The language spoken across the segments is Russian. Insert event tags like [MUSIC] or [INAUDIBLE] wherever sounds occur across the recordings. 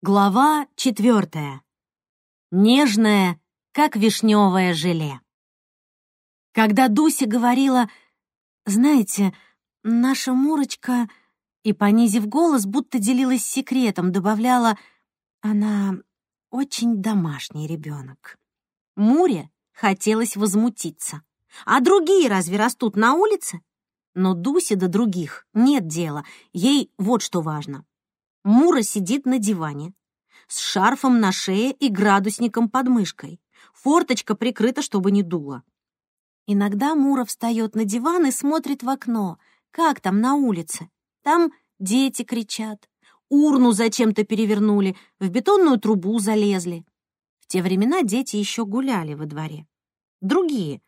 Глава четвертая. Нежная, как вишневое желе. Когда Дуся говорила, «Знаете, наша Мурочка...» и, понизив голос, будто делилась секретом, добавляла, «Она очень домашний ребенок». Муре хотелось возмутиться. А другие разве растут на улице? Но Дусе до других нет дела, ей вот что важно. Мура сидит на диване, с шарфом на шее и градусником под мышкой. Форточка прикрыта, чтобы не дуло. Иногда Мура встает на диван и смотрит в окно. Как там на улице? Там дети кричат. Урну зачем-то перевернули, в бетонную трубу залезли. В те времена дети еще гуляли во дворе. Другие,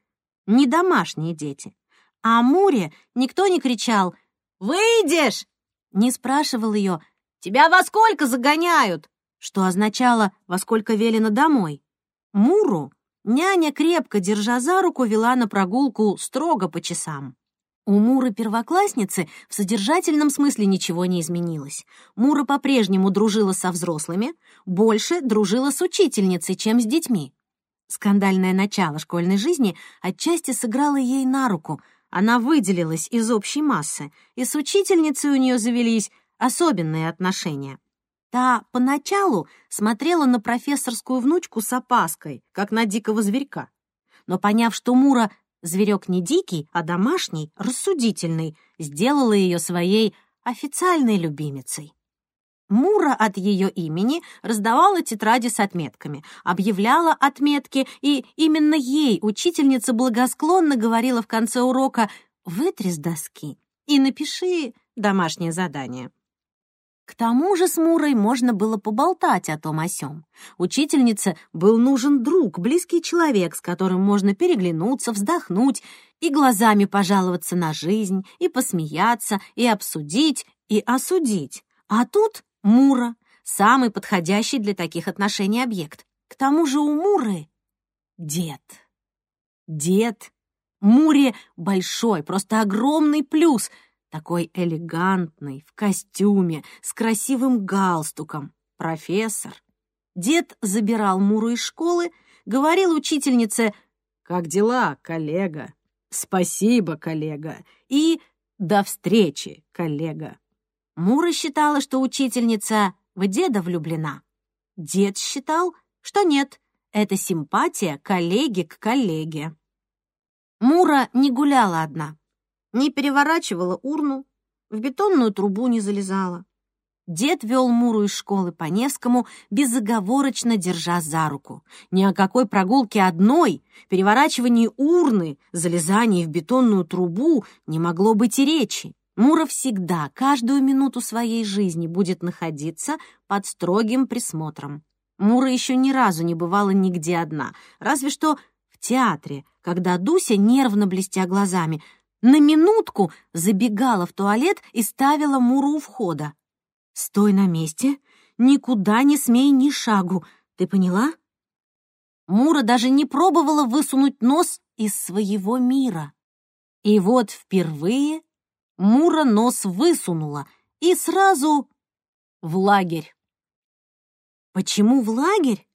не домашние дети. А Муре никто не кричал «Выйдешь!» Не спрашивал ее «Тебя во сколько загоняют?» что означало «во сколько велено домой». Муру няня, крепко держа за руку, вела на прогулку строго по часам. У Муры-первоклассницы в содержательном смысле ничего не изменилось. Мура по-прежнему дружила со взрослыми, больше дружила с учительницей, чем с детьми. Скандальное начало школьной жизни отчасти сыграло ей на руку. Она выделилась из общей массы, и с учительницей у нее завелись особенные отношения. Та поначалу смотрела на профессорскую внучку с опаской, как на дикого зверька. Но поняв, что Мура зверек не дикий, а домашний, рассудительный, сделала ее своей официальной любимицей. Мура от ее имени раздавала тетради с отметками, объявляла отметки, и именно ей учительница благосклонно говорила в конце урока «Вытри с доски и напиши домашнее задание». К тому же с Мурой можно было поболтать о том о сём. Учительнице был нужен друг, близкий человек, с которым можно переглянуться, вздохнуть и глазами пожаловаться на жизнь, и посмеяться, и обсудить, и осудить. А тут Мура — самый подходящий для таких отношений объект. К тому же у Муры дед. Дед. Муре большой, просто огромный плюс — такой элегантный, в костюме, с красивым галстуком. Профессор. Дед забирал Муру из школы, говорил учительнице «Как дела, коллега?» «Спасибо, коллега!» и «До встречи, коллега!» Мура считала, что учительница в деда влюблена. Дед считал, что нет, это симпатия коллеги к коллеге. Мура не гуляла одна не переворачивала урну, в бетонную трубу не залезала. Дед вел Муру из школы по Невскому, безоговорочно держа за руку. Ни о какой прогулке одной, переворачивании урны, залезании в бетонную трубу не могло быть и речи. Мура всегда, каждую минуту своей жизни будет находиться под строгим присмотром. Мура еще ни разу не бывала нигде одна, разве что в театре, когда Дуся, нервно блестя глазами, на минутку забегала в туалет и ставила Муру у входа. «Стой на месте, никуда не смей ни шагу, ты поняла?» Мура даже не пробовала высунуть нос из своего мира. И вот впервые Мура нос высунула и сразу в лагерь. Почему в лагерь?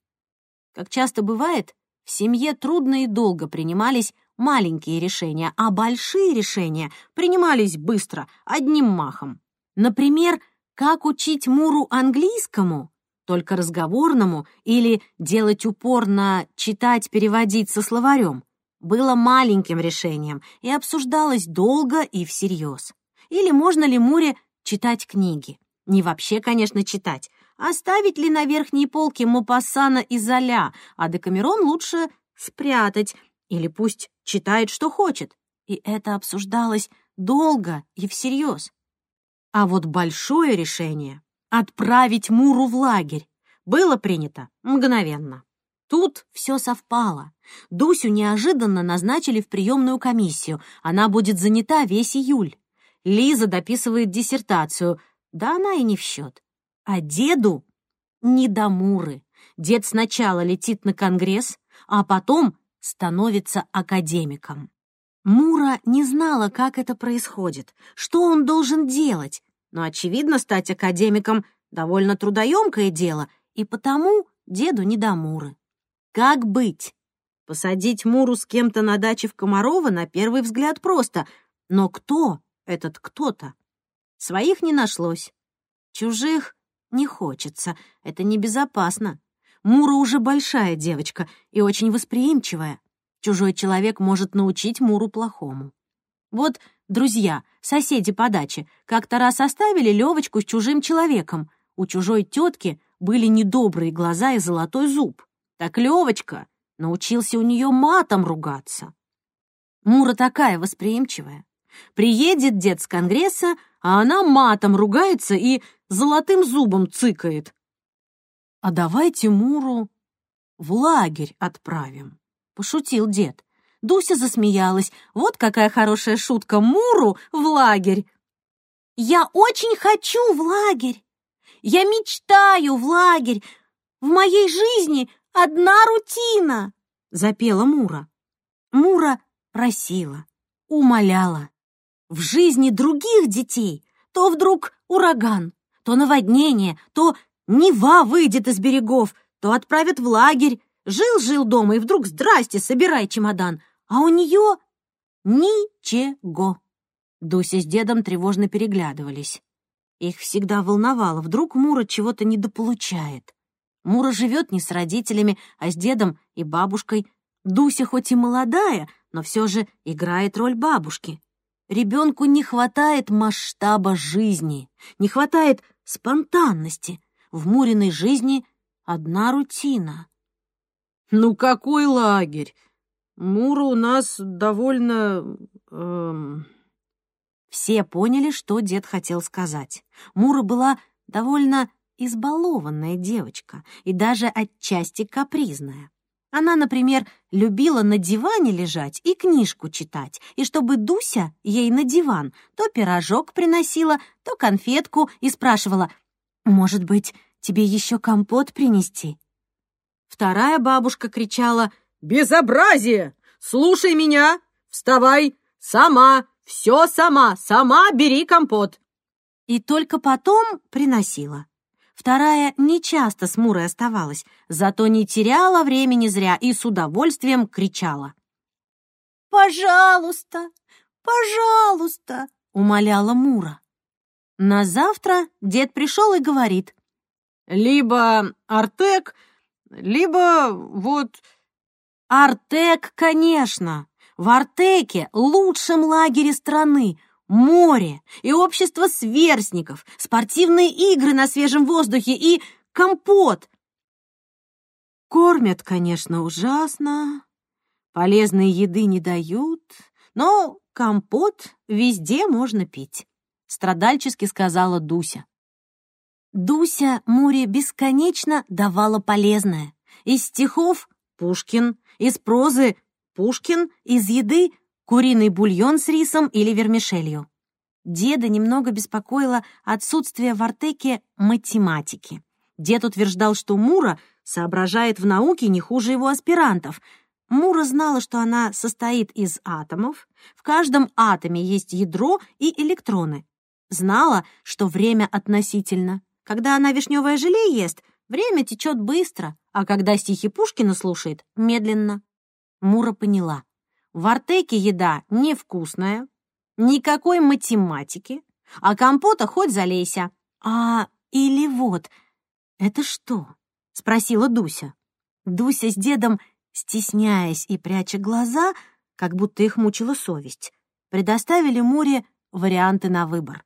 Как часто бывает, в семье трудно и долго принимались маленькие решения, а большие решения принимались быстро, одним махом. Например, как учить Муру английскому, только разговорному, или делать упор на читать, переводить со словарем, было маленьким решением и обсуждалось долго и всерьез. Или можно ли Муре читать книги? Не вообще, конечно, читать. Оставить ли на верхней полке Мопассана и Золя, а Декамерон лучше спрятать, или пусть читает, что хочет. И это обсуждалось долго и всерьез. А вот большое решение — отправить Муру в лагерь — было принято мгновенно. Тут все совпало. Дусю неожиданно назначили в приемную комиссию. Она будет занята весь июль. Лиза дописывает диссертацию. Да она и не в счет. А деду не до Муры. Дед сначала летит на конгресс, а потом становится академиком. Мура не знала, как это происходит, что он должен делать, но, очевидно, стать академиком Довольно трудоемкое дело, и потому деду не до Муры. Как быть? Посадить Муру с кем-то на даче в Комарова на первый взгляд просто. Но кто этот кто-то? Своих не нашлось. Чужих не хочется, это небезопасно. Мура уже большая девочка и очень восприимчивая. Чужой человек может научить Муру плохому. Вот друзья, соседи по даче, как-то раз оставили Левочку с чужим человеком. У чужой тетки были недобрые глаза и золотой зуб. Так Левочка научился у нее матом ругаться. Мура такая восприимчивая. Приедет дед с конгресса, а она матом ругается и золотым зубом цыкает а давайте Муру в лагерь отправим», — пошутил дед. Дуся засмеялась. «Вот какая хорошая шутка! Муру в лагерь!» «Я очень хочу в лагерь! Я мечтаю в лагерь! В моей жизни одна рутина!» — запела Мура. Мура просила, умоляла. В жизни других детей то вдруг ураган, то наводнение, то Нева выйдет из берегов, то отправят в лагерь. Жил-жил дома, и вдруг здрасте, собирай чемодан. А у нее ничего. Дуся с дедом тревожно переглядывались. Их всегда волновало, вдруг Мура чего-то недополучает. Мура живет не с родителями, а с дедом и бабушкой. Дуся хоть и молодая, но все же играет роль бабушки. Ребенку не хватает масштаба жизни, не хватает спонтанности, в Муриной жизни одна рутина. «Ну какой лагерь? Мура у нас довольно... Эм... Все поняли, что дед хотел сказать. Мура была довольно избалованная девочка и даже отчасти капризная. Она, например, любила на диване лежать и книжку читать, и чтобы Дуся ей на диван то пирожок приносила, то конфетку и спрашивала, «Может быть, Тебе еще компот принести?» Вторая бабушка кричала «Безобразие! Слушай меня! Вставай! Сама! Все сама! Сама бери компот!» И только потом приносила. Вторая нечасто с Мурой оставалась, зато не теряла времени зря и с удовольствием кричала. «Пожалуйста! Пожалуйста!» — умоляла Мура. На завтра дед пришел и говорит. Либо Артек, либо вот... Артек, конечно. В Артеке, лучшем лагере страны, море и общество сверстников, спортивные игры на свежем воздухе и компот. Кормят, конечно, ужасно, полезной еды не дают, но компот везде можно пить, страдальчески сказала Дуся. Дуся Муре бесконечно давала полезное. Из стихов — Пушкин, из прозы — Пушкин, из еды — куриный бульон с рисом или вермишелью. Деда немного беспокоило отсутствие в Артеке математики. Дед утверждал, что Мура соображает в науке не хуже его аспирантов. Мура знала, что она состоит из атомов, в каждом атоме есть ядро и электроны. Знала, что время относительно. Когда она вишневое желе ест, время течет быстро, а когда стихи Пушкина слушает — медленно. Мура поняла. В Артеке еда невкусная, никакой математики, а компота хоть залейся. А или вот, это что? — спросила Дуся. Дуся с дедом, стесняясь и пряча глаза, как будто их мучила совесть, предоставили Муре варианты на выбор.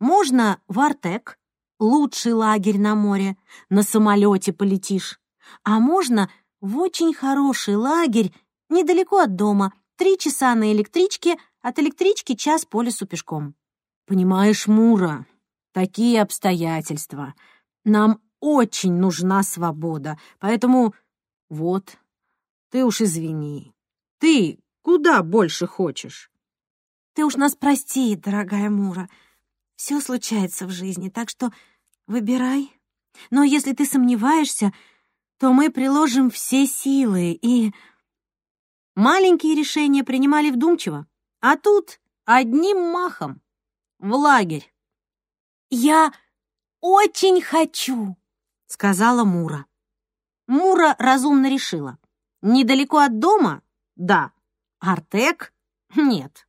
Можно в Артек, лучший лагерь на море, на самолете полетишь. А можно в очень хороший лагерь недалеко от дома, три часа на электричке, от электрички час по лесу пешком. Понимаешь, Мура, такие обстоятельства. Нам очень нужна свобода, поэтому вот, ты уж извини. Ты куда больше хочешь? Ты уж нас прости, дорогая Мура. Все случается в жизни, так что выбирай. Но если ты сомневаешься, то мы приложим все силы и... Маленькие решения принимали вдумчиво, а тут одним махом в лагерь. Я очень хочу», — сказала Мура. Мура разумно решила. Недалеко от дома? Да. Артек? Нет.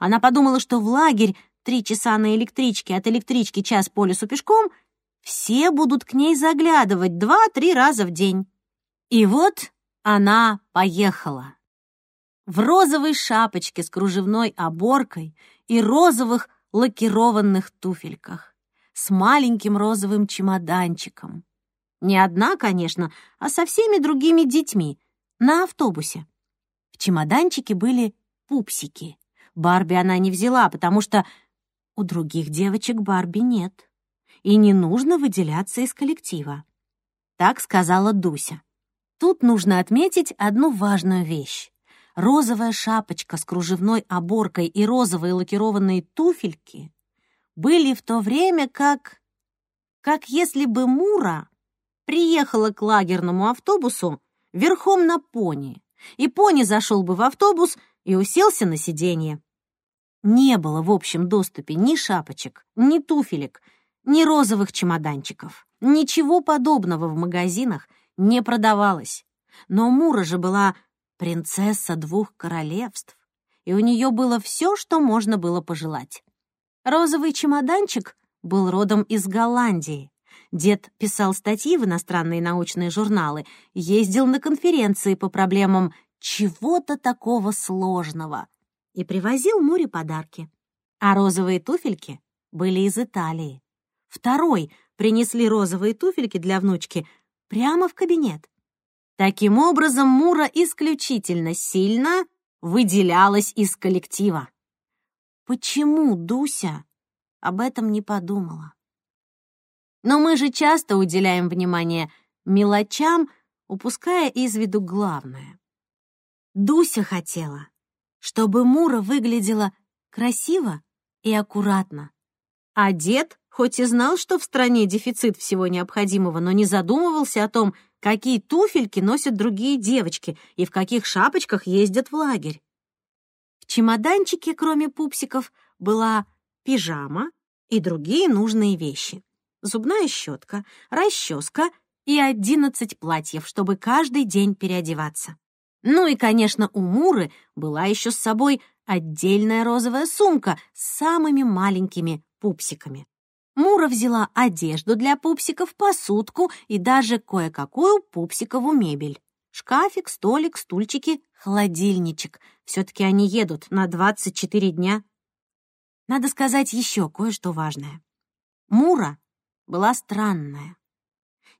Она подумала, что в лагерь три часа на электричке, от электрички час по лесу пешком, все будут к ней заглядывать два-три раза в день. И вот она поехала. В розовой шапочке с кружевной оборкой и розовых лакированных туфельках, с маленьким розовым чемоданчиком. Не одна, конечно, а со всеми другими детьми, на автобусе. В чемоданчике были пупсики. Барби она не взяла, потому что у других девочек Барби нет. И не нужно выделяться из коллектива. Так сказала Дуся. Тут нужно отметить одну важную вещь. Розовая шапочка с кружевной оборкой и розовые лакированные туфельки были в то время как... как если бы Мура приехала к лагерному автобусу верхом на пони, и пони зашел бы в автобус и уселся на сиденье. Не было в общем доступе ни шапочек, ни туфелек, ни розовых чемоданчиков. Ничего подобного в магазинах не продавалось. Но Мура же была принцесса двух королевств, и у нее было все, что можно было пожелать. Розовый чемоданчик был родом из Голландии. Дед писал статьи в иностранные научные журналы, ездил на конференции по проблемам чего-то такого сложного и привозил Муре подарки. А розовые туфельки были из Италии. Второй принесли розовые туфельки для внучки прямо в кабинет. Таким образом, Мура исключительно сильно выделялась из коллектива. Почему Дуся об этом не подумала? Но мы же часто уделяем внимание мелочам, упуская из виду главное. Дуся хотела, чтобы Мура выглядела красиво и аккуратно. А дед, хоть и знал, что в стране дефицит всего необходимого, но не задумывался о том, какие туфельки носят другие девочки и в каких шапочках ездят в лагерь. В чемоданчике, кроме пупсиков, была пижама и другие нужные вещи зубная щетка, расческа и одиннадцать платьев, чтобы каждый день переодеваться. Ну и, конечно, у Муры была еще с собой отдельная розовая сумка с самыми маленькими пупсиками. Мура взяла одежду для пупсиков, посудку и даже кое-какую пупсикову мебель. Шкафик, столик, стульчики, холодильничек. Все-таки они едут на 24 дня. Надо сказать еще кое-что важное. Мура была странная.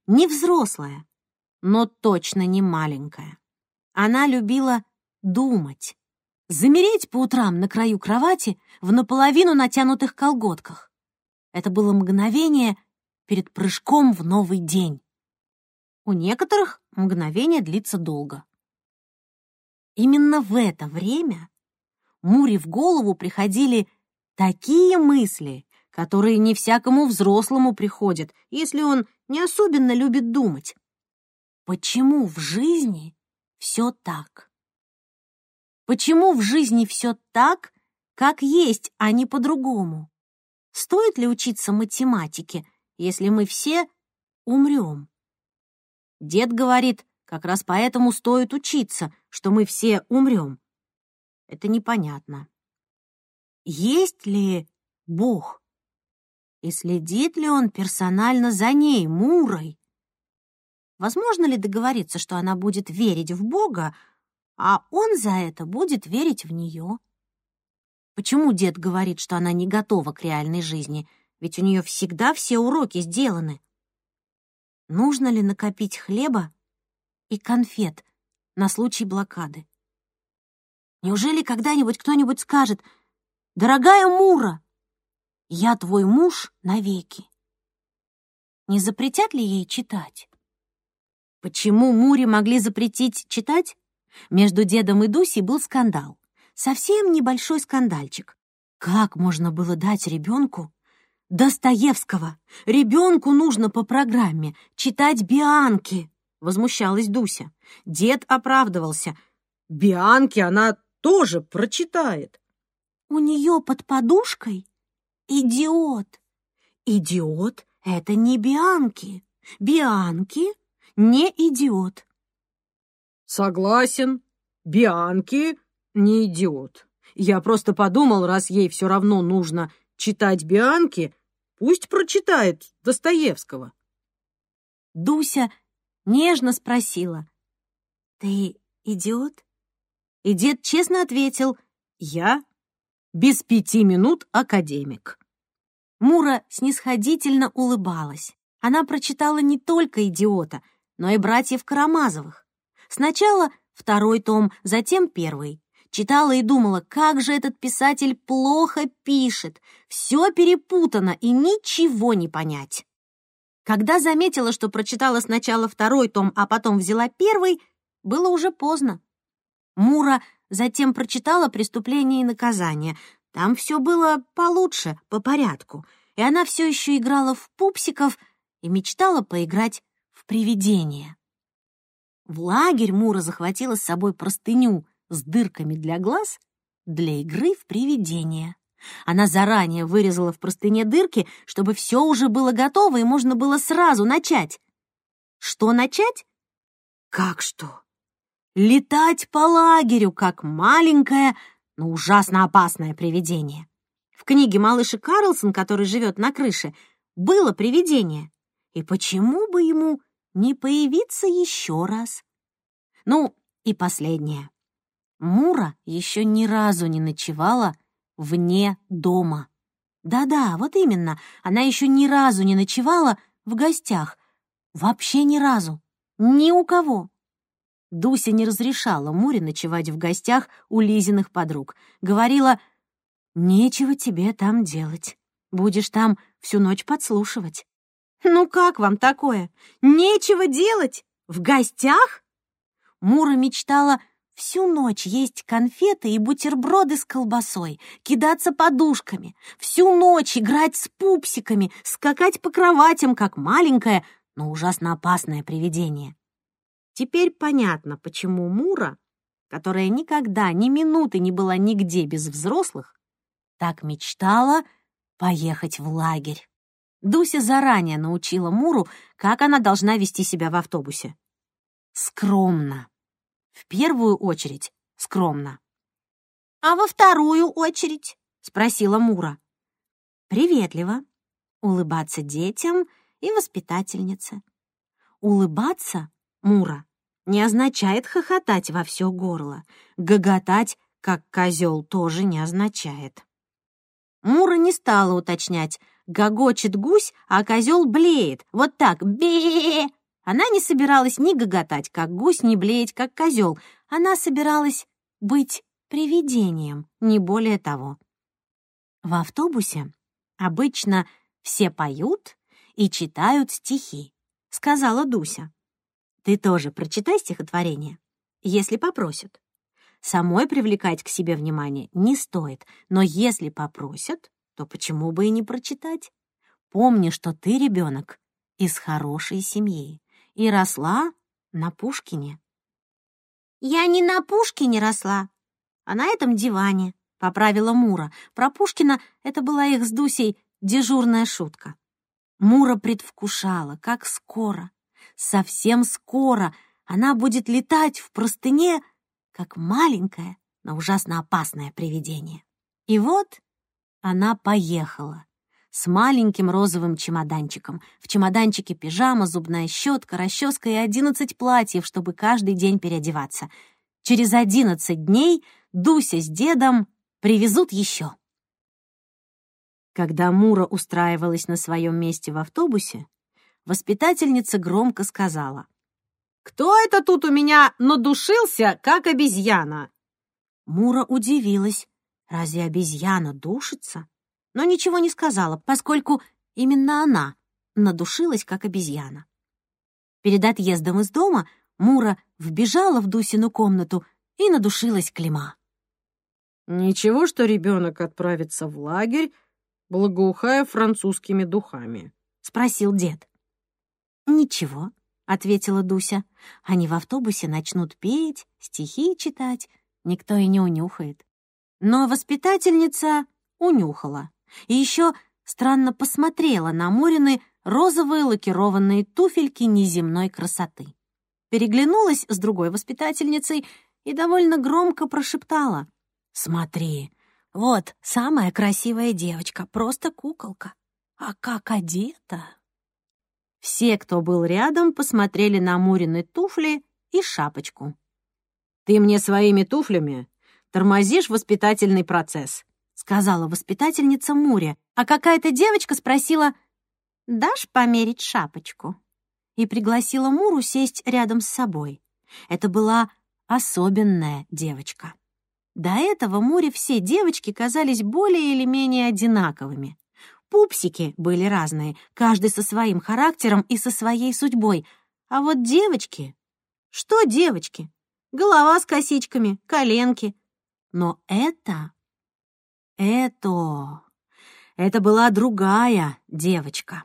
Не взрослая, но точно не маленькая. Она любила думать, замереть по утрам на краю кровати в наполовину натянутых колготках. Это было мгновение перед прыжком в новый день. У некоторых мгновение длится долго. Именно в это время Муре в голову приходили такие мысли, которые не всякому взрослому приходят, если он не особенно любит думать. Почему в жизни все так? Почему в жизни все так, как есть, а не по-другому? Стоит ли учиться математике, если мы все умрем? Дед говорит, как раз поэтому стоит учиться, что мы все умрем. Это непонятно. Есть ли Бог? И следит ли он персонально за ней, Мурой? Возможно ли договориться, что она будет верить в Бога, а он за это будет верить в нее? Почему дед говорит, что она не готова к реальной жизни? Ведь у нее всегда все уроки сделаны. Нужно ли накопить хлеба и конфет на случай блокады? Неужели когда-нибудь кто-нибудь скажет «Дорогая Мура, «Я твой муж навеки». Не запретят ли ей читать? Почему Муре могли запретить читать? Между дедом и Дусей был скандал. Совсем небольшой скандальчик. Как можно было дать ребенку Достоевского? Ребенку нужно по программе читать Бианки, возмущалась Дуся. Дед оправдывался. Бианки она тоже прочитает. У нее под подушкой Идиот! Идиот — это не Бианки. Бианки не идиот. Согласен, Бианки не идиот. Я просто подумал, раз ей все равно нужно читать Бианки, пусть прочитает Достоевского. Дуся нежно спросила, «Ты идиот?» И дед честно ответил, «Я без пяти минут академик». Мура снисходительно улыбалась. Она прочитала не только «Идиота», но и «Братьев Карамазовых». Сначала второй том, затем первый. Читала и думала, как же этот писатель плохо пишет. Все перепутано и ничего не понять. Когда заметила, что прочитала сначала второй том, а потом взяла первый, было уже поздно. Мура затем прочитала «Преступление и наказание», там все было получше, по порядку, и она все еще играла в пупсиков и мечтала поиграть в привидения. В лагерь Мура захватила с собой простыню с дырками для глаз для игры в привидения. Она заранее вырезала в простыне дырки, чтобы все уже было готово и можно было сразу начать. Что начать? Как что? Летать по лагерю, как маленькая но ужасно опасное привидение. В книге «Малыш Карлсон», который живет на крыше, было привидение. И почему бы ему не появиться еще раз? Ну, и последнее. Мура еще ни разу не ночевала вне дома. Да-да, вот именно, она еще ни разу не ночевала в гостях. Вообще ни разу. Ни у кого. Дуся не разрешала Муре ночевать в гостях у Лизиных подруг. Говорила, «Нечего тебе там делать. Будешь там всю ночь подслушивать». «Ну как вам такое? Нечего делать? В гостях?» Мура мечтала всю ночь есть конфеты и бутерброды с колбасой, кидаться подушками, всю ночь играть с пупсиками, скакать по кроватям, как маленькое, но ужасно опасное привидение. Теперь понятно, почему Мура, которая никогда ни минуты не была нигде без взрослых, так мечтала поехать в лагерь. Дуся заранее научила Муру, как она должна вести себя в автобусе. Скромно. В первую очередь скромно. «А во вторую очередь?» — спросила Мура. «Приветливо. Улыбаться детям и воспитательнице. Улыбаться Мура, не означает хохотать во все горло. Гоготать, как козел, тоже не означает. Мура не стала уточнять. Гогочет гусь, а козел блеет. Вот так, бе Она не собиралась ни гоготать, как гусь, ни блеять, как козел. Она собиралась быть привидением, не более того. В автобусе обычно все поют и читают стихи, сказала Дуся. Ты тоже прочитай стихотворение, если попросят. Самой привлекать к себе внимание не стоит, но если попросят, то почему бы и не прочитать? Помни, что ты ребенок из хорошей семьи и росла на Пушкине. «Я не на Пушкине росла, а на этом диване», — поправила Мура. Про Пушкина это была их с Дусей дежурная шутка. Мура предвкушала, как скоро, совсем скоро она будет летать в простыне, как маленькое, но ужасно опасное привидение. И вот она поехала с маленьким розовым чемоданчиком. В чемоданчике пижама, зубная щетка, расческа и одиннадцать платьев, чтобы каждый день переодеваться. Через одиннадцать дней Дуся с дедом привезут еще. Когда Мура устраивалась на своем месте в автобусе, воспитательница громко сказала. «Кто это тут у меня надушился, как обезьяна?» Мура удивилась. Разве обезьяна душится? Но ничего не сказала, поскольку именно она надушилась, как обезьяна. Перед отъездом из дома Мура вбежала в Дусину комнату и надушилась Клима. «Ничего, что ребенок отправится в лагерь, благоухая французскими духами?» — спросил дед. «Ничего», — ответила Дуся. «Они в автобусе начнут петь, стихи читать, никто и не унюхает». Но воспитательница унюхала. И еще странно посмотрела на Морины розовые лакированные туфельки неземной красоты. Переглянулась с другой воспитательницей и довольно громко прошептала. «Смотри, вот самая красивая девочка, просто куколка. А как одета!» Все, кто был рядом, посмотрели на Мурины туфли и шапочку. «Ты мне своими туфлями тормозишь воспитательный процесс», — сказала воспитательница Муре, а какая-то девочка спросила, «Дашь померить шапочку?» и пригласила Муру сесть рядом с собой. Это была особенная девочка. До этого Муре все девочки казались более или менее одинаковыми. Пупсики были разные, каждый со своим характером и со своей судьбой. А вот девочки... Что девочки? Голова с косичками, коленки. Но это... Это... Это была другая девочка.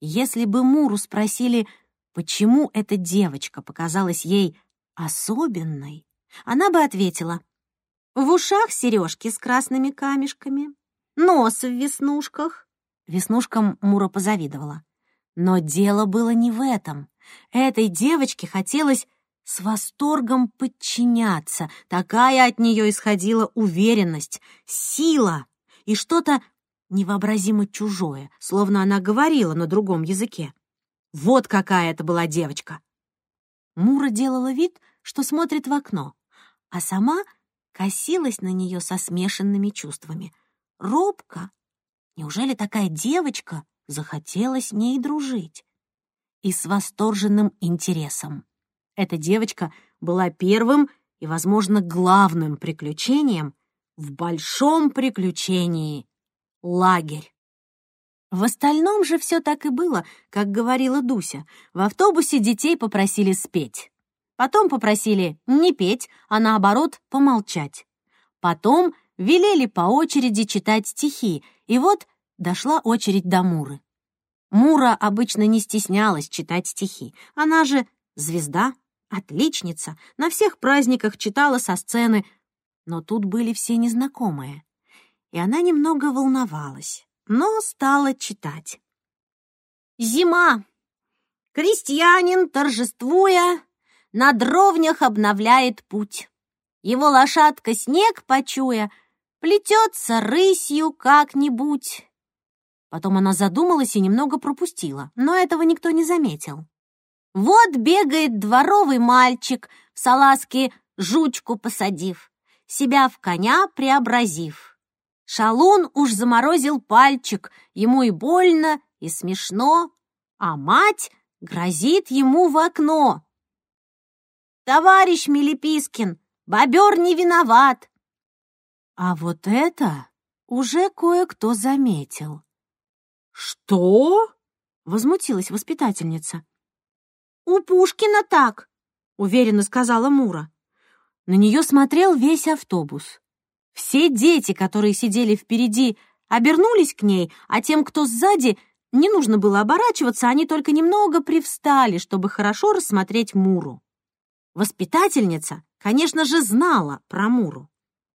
Если бы Муру спросили, почему эта девочка показалась ей особенной, она бы ответила, «В ушах сережки с красными камешками, нос в веснушках». Веснушкам Мура позавидовала. Но дело было не в этом. Этой девочке хотелось с восторгом подчиняться. Такая от нее исходила уверенность, сила и что-то невообразимо чужое, словно она говорила на другом языке. Вот какая это была девочка. Мура делала вид, что смотрит в окно, а сама косилась на нее со смешанными чувствами. Робко. Неужели такая девочка захотела с ней дружить? И с восторженным интересом. Эта девочка была первым и, возможно, главным приключением в большом приключении — лагерь. В остальном же все так и было, как говорила Дуся. В автобусе детей попросили спеть. Потом попросили не петь, а наоборот помолчать. Потом велели по очереди читать стихи, и вот дошла очередь до Муры. Мура обычно не стеснялась читать стихи. Она же звезда, отличница, на всех праздниках читала со сцены, но тут были все незнакомые. И она немного волновалась, но стала читать. «Зима! Крестьянин, торжествуя, на дровнях обновляет путь. Его лошадка, снег почуя, плетется рысью как-нибудь». Потом она задумалась и немного пропустила, но этого никто не заметил. Вот бегает дворовый мальчик, в салазке жучку посадив, себя в коня преобразив. Шалун уж заморозил пальчик, ему и больно, и смешно, а мать грозит ему в окно. «Товарищ Мелепискин, бобер не виноват!» А вот это уже кое-кто заметил. «Что?» — возмутилась воспитательница. «У Пушкина так», — уверенно сказала Мура. На нее смотрел весь автобус. Все дети, которые сидели впереди, обернулись к ней, а тем, кто сзади, не нужно было оборачиваться, они только немного привстали, чтобы хорошо рассмотреть Муру. Воспитательница, конечно же, знала про Муру.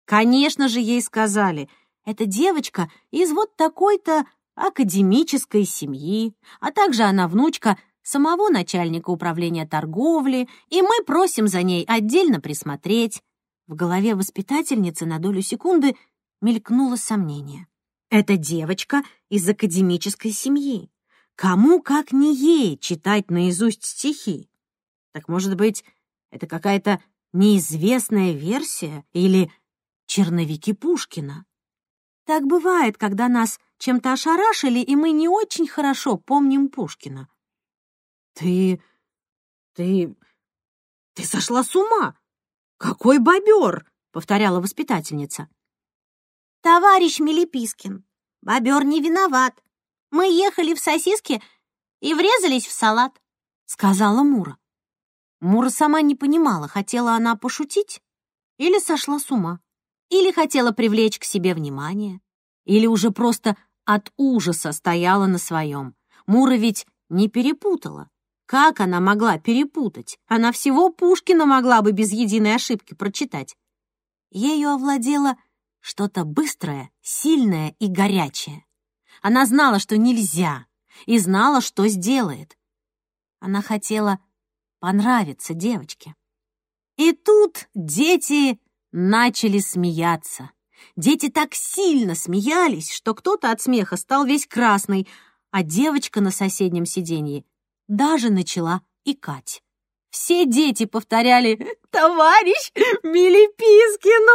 Конечно же, ей сказали, эта девочка из вот такой-то академической семьи, а также она внучка самого начальника управления торговли, и мы просим за ней отдельно присмотреть. В голове воспитательницы на долю секунды мелькнуло сомнение. Это девочка из академической семьи. Кому, как не ей, читать наизусть стихи? Так, может быть, это какая-то неизвестная версия или черновики Пушкина? Так бывает, когда нас чем-то ошарашили, и мы не очень хорошо помним Пушкина. «Ты... ты... ты сошла с ума! Какой бобер!» — повторяла воспитательница. «Товарищ Мелепискин, бобер не виноват. Мы ехали в сосиски и врезались в салат», — сказала Мура. Мура сама не понимала, хотела она пошутить или сошла с ума, или хотела привлечь к себе внимание, или уже просто от ужаса стояла на своем. Мура ведь не перепутала. Как она могла перепутать? Она всего Пушкина могла бы без единой ошибки прочитать. Ею овладело что-то быстрое, сильное и горячее. Она знала, что нельзя, и знала, что сделает. Она хотела понравиться девочке. И тут дети начали смеяться. Дети так сильно смеялись, что кто-то от смеха стал весь красный, а девочка на соседнем сиденье даже начала икать. Все дети повторяли «Товарищ Милипискин!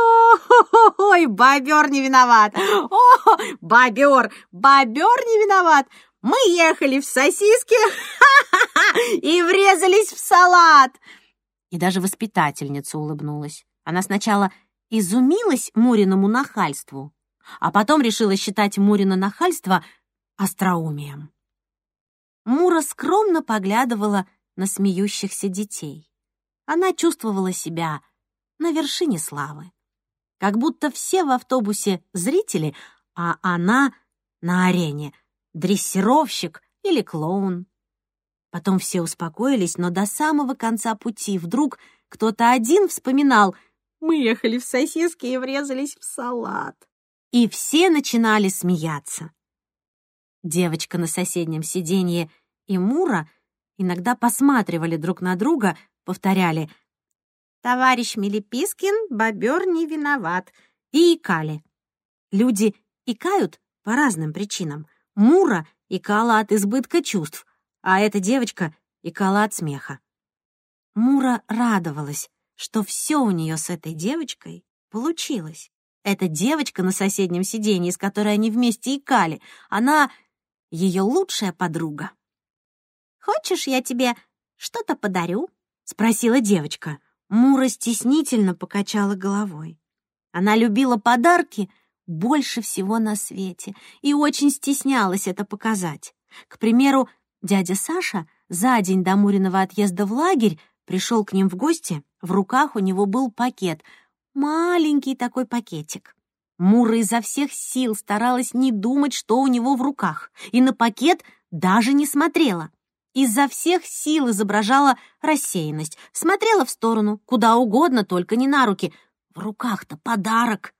Ой, бобер не виноват! О, бобер! Бобер не виноват! Мы ехали в сосиски [LAUGHS] и врезались в салат!» И даже воспитательница улыбнулась. Она сначала изумилась Муриному нахальству, а потом решила считать Мурина нахальство остроумием. Мура скромно поглядывала на смеющихся детей. Она чувствовала себя на вершине славы. Как будто все в автобусе зрители, а она на арене дрессировщик или клоун. Потом все успокоились, но до самого конца пути вдруг кто-то один вспоминал «Мы ехали в сосиски и врезались в салат». И все начинали смеяться. Девочка на соседнем сиденье и Мура — иногда посматривали друг на друга, повторяли «Товарищ Мелипискин, бобер не виноват» и икали. Люди икают по разным причинам. Мура икала от избытка чувств, а эта девочка икала от смеха. Мура радовалась, что все у нее с этой девочкой получилось. Эта девочка на соседнем сиденье, с которой они вместе икали, она ее лучшая подруга. «Хочешь, я тебе что-то подарю?» — спросила девочка. Мура стеснительно покачала головой. Она любила подарки больше всего на свете и очень стеснялась это показать. К примеру, дядя Саша за день до Муриного отъезда в лагерь пришел к ним в гости, в руках у него был пакет, маленький такой пакетик. Мура изо всех сил старалась не думать, что у него в руках, и на пакет даже не смотрела изо всех сил изображала рассеянность, смотрела в сторону, куда угодно, только не на руки. В руках-то подарок.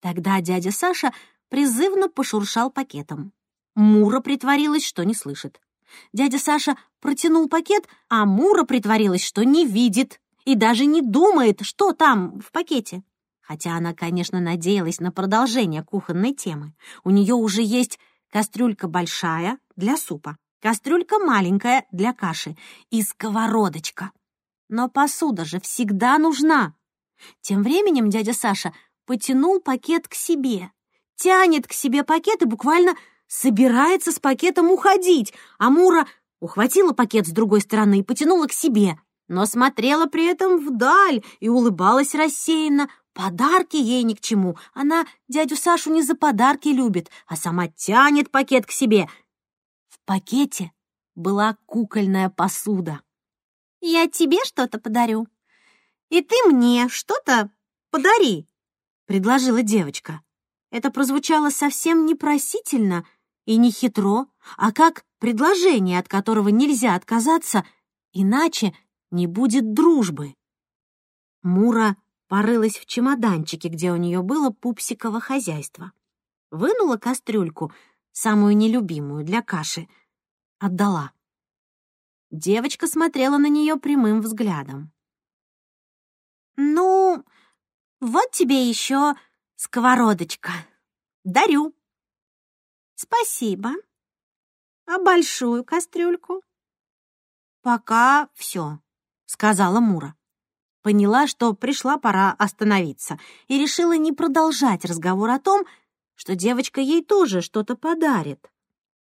Тогда дядя Саша призывно пошуршал пакетом. Мура притворилась, что не слышит. Дядя Саша протянул пакет, а Мура притворилась, что не видит и даже не думает, что там в пакете. Хотя она, конечно, надеялась на продолжение кухонной темы. У нее уже есть кастрюлька большая для супа, кастрюлька маленькая для каши и сковородочка. Но посуда же всегда нужна. Тем временем дядя Саша потянул пакет к себе, тянет к себе пакет и буквально собирается с пакетом уходить, а Мура ухватила пакет с другой стороны и потянула к себе, но смотрела при этом вдаль и улыбалась рассеянно. Подарки ей ни к чему. Она дядю Сашу не за подарки любит, а сама тянет пакет к себе — пакете была кукольная посуда. «Я тебе что-то подарю, и ты мне что-то подари», — предложила девочка. Это прозвучало совсем непросительно и не хитро, а как предложение, от которого нельзя отказаться, иначе не будет дружбы. Мура порылась в чемоданчике, где у нее было пупсиково хозяйство. Вынула кастрюльку, самую нелюбимую для каши — отдала. Девочка смотрела на нее прямым взглядом. «Ну, вот тебе еще сковородочка. Дарю». «Спасибо. А большую кастрюльку?» «Пока все», — сказала Мура. Поняла, что пришла пора остановиться, и решила не продолжать разговор о том, что девочка ей тоже что-то подарит.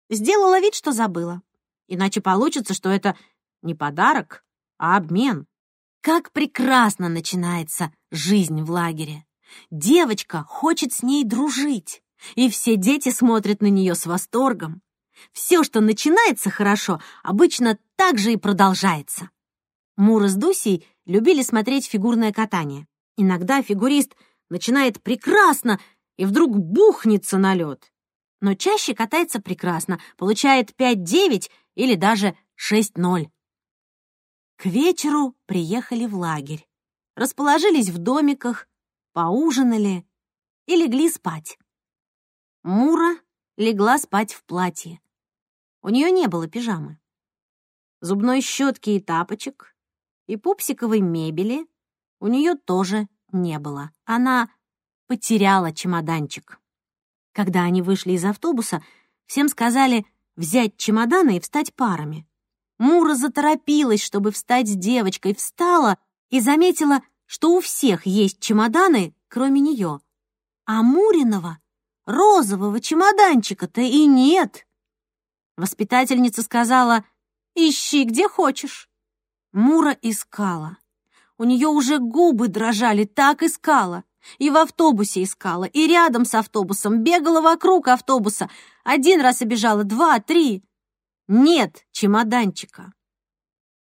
Сделала вид, что забыла. Иначе получится, что это не подарок, а обмен. Как прекрасно начинается жизнь в лагере. Девочка хочет с ней дружить, и все дети смотрят на нее с восторгом. Все, что начинается хорошо, обычно так же и продолжается. Мура с Дусей любили смотреть фигурное катание. Иногда фигурист начинает прекрасно и вдруг бухнется на лед но чаще катается прекрасно, получает 5-9 или даже 6-0. К вечеру приехали в лагерь, расположились в домиках, поужинали и легли спать. Мура легла спать в платье. У нее не было пижамы. Зубной щетки и тапочек, и пупсиковой мебели у нее тоже не было. Она потеряла чемоданчик. Когда они вышли из автобуса, всем сказали взять чемоданы и встать парами. Мура заторопилась, чтобы встать с девочкой, встала и заметила, что у всех есть чемоданы, кроме нее. А Муриного розового чемоданчика-то и нет. Воспитательница сказала, «Ищи где хочешь». Мура искала. У нее уже губы дрожали, так искала. И в автобусе искала, и рядом с автобусом, бегала вокруг автобуса. Один раз обежала, два, три. Нет чемоданчика.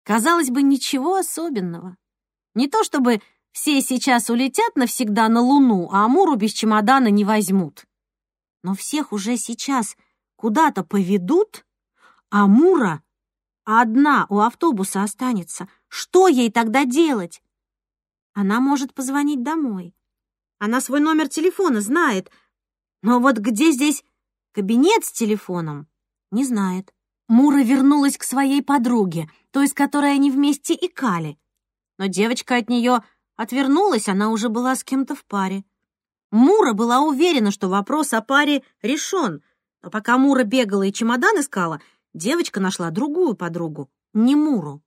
Казалось бы, ничего особенного. Не то чтобы все сейчас улетят навсегда на Луну, а Амуру без чемодана не возьмут. Но всех уже сейчас куда-то поведут, а Мура одна у автобуса останется. Что ей тогда делать? Она может позвонить домой. Она свой номер телефона знает. Но вот где здесь кабинет с телефоном, не знает. Мура вернулась к своей подруге, той, с которой они вместе икали. Но девочка от нее отвернулась, она уже была с кем-то в паре. Мура была уверена, что вопрос о паре решен. Но пока Мура бегала и чемодан искала, девочка нашла другую подругу, не Муру.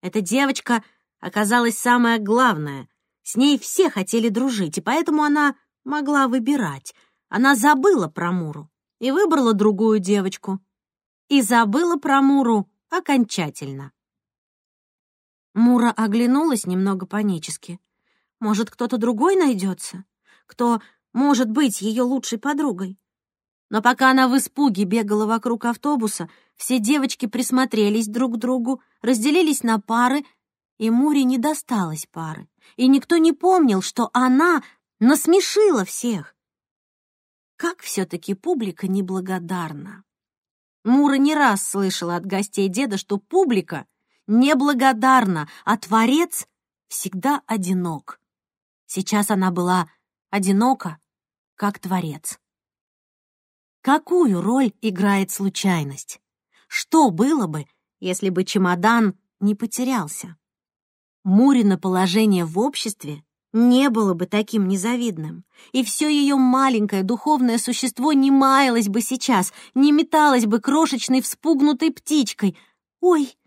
Эта девочка оказалась самая главная. С ней все хотели дружить, и поэтому она могла выбирать. Она забыла про Муру и выбрала другую девочку. И забыла про Муру окончательно. Мура оглянулась немного панически. Может, кто-то другой найдется? Кто может быть ее лучшей подругой? Но пока она в испуге бегала вокруг автобуса, все девочки присмотрелись друг к другу, разделились на пары, и Муре не досталось пары. И никто не помнил, что она насмешила всех. Как все-таки публика неблагодарна. Мура не раз слышала от гостей деда, что публика неблагодарна, а творец всегда одинок. Сейчас она была одинока, как творец. Какую роль играет случайность? Что было бы, если бы чемодан не потерялся? Мурина положение в обществе не было бы таким незавидным, и все ее маленькое духовное существо не маялось бы сейчас, не металось бы крошечной вспугнутой птичкой. «Ой,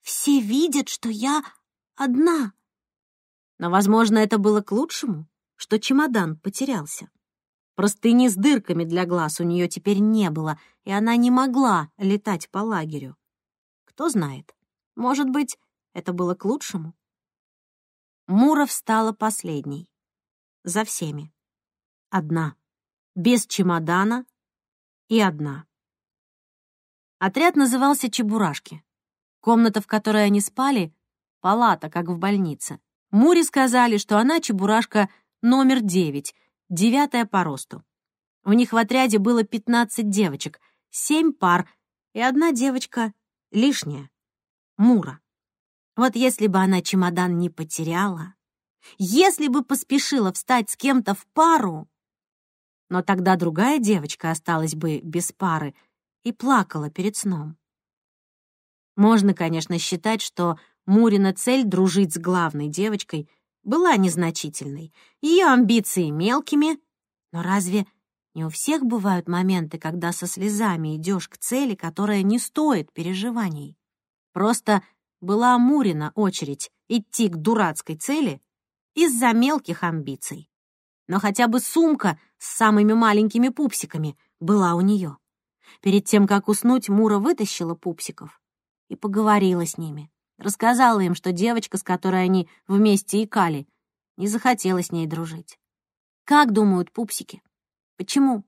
все видят, что я одна». Но, возможно, это было к лучшему, что чемодан потерялся. Простыни с дырками для глаз у нее теперь не было, и она не могла летать по лагерю. Кто знает, может быть, это было к лучшему. Мура встала последней. За всеми. Одна. Без чемодана и одна. Отряд назывался «Чебурашки». Комната, в которой они спали, — палата, как в больнице. Муре сказали, что она чебурашка номер девять, девятая по росту. У них в отряде было 15 девочек, семь пар, и одна девочка лишняя — Мура. Вот если бы она чемодан не потеряла, если бы поспешила встать с кем-то в пару, но тогда другая девочка осталась бы без пары и плакала перед сном. Можно, конечно, считать, что Мурина цель дружить с главной девочкой была незначительной, ее амбиции мелкими, но разве не у всех бывают моменты, когда со слезами идешь к цели, которая не стоит переживаний? Просто была Мурина очередь идти к дурацкой цели из-за мелких амбиций. Но хотя бы сумка с самыми маленькими пупсиками была у нее. Перед тем, как уснуть, Мура вытащила пупсиков и поговорила с ними. Рассказала им, что девочка, с которой они вместе икали, не захотела с ней дружить. Как думают пупсики? Почему?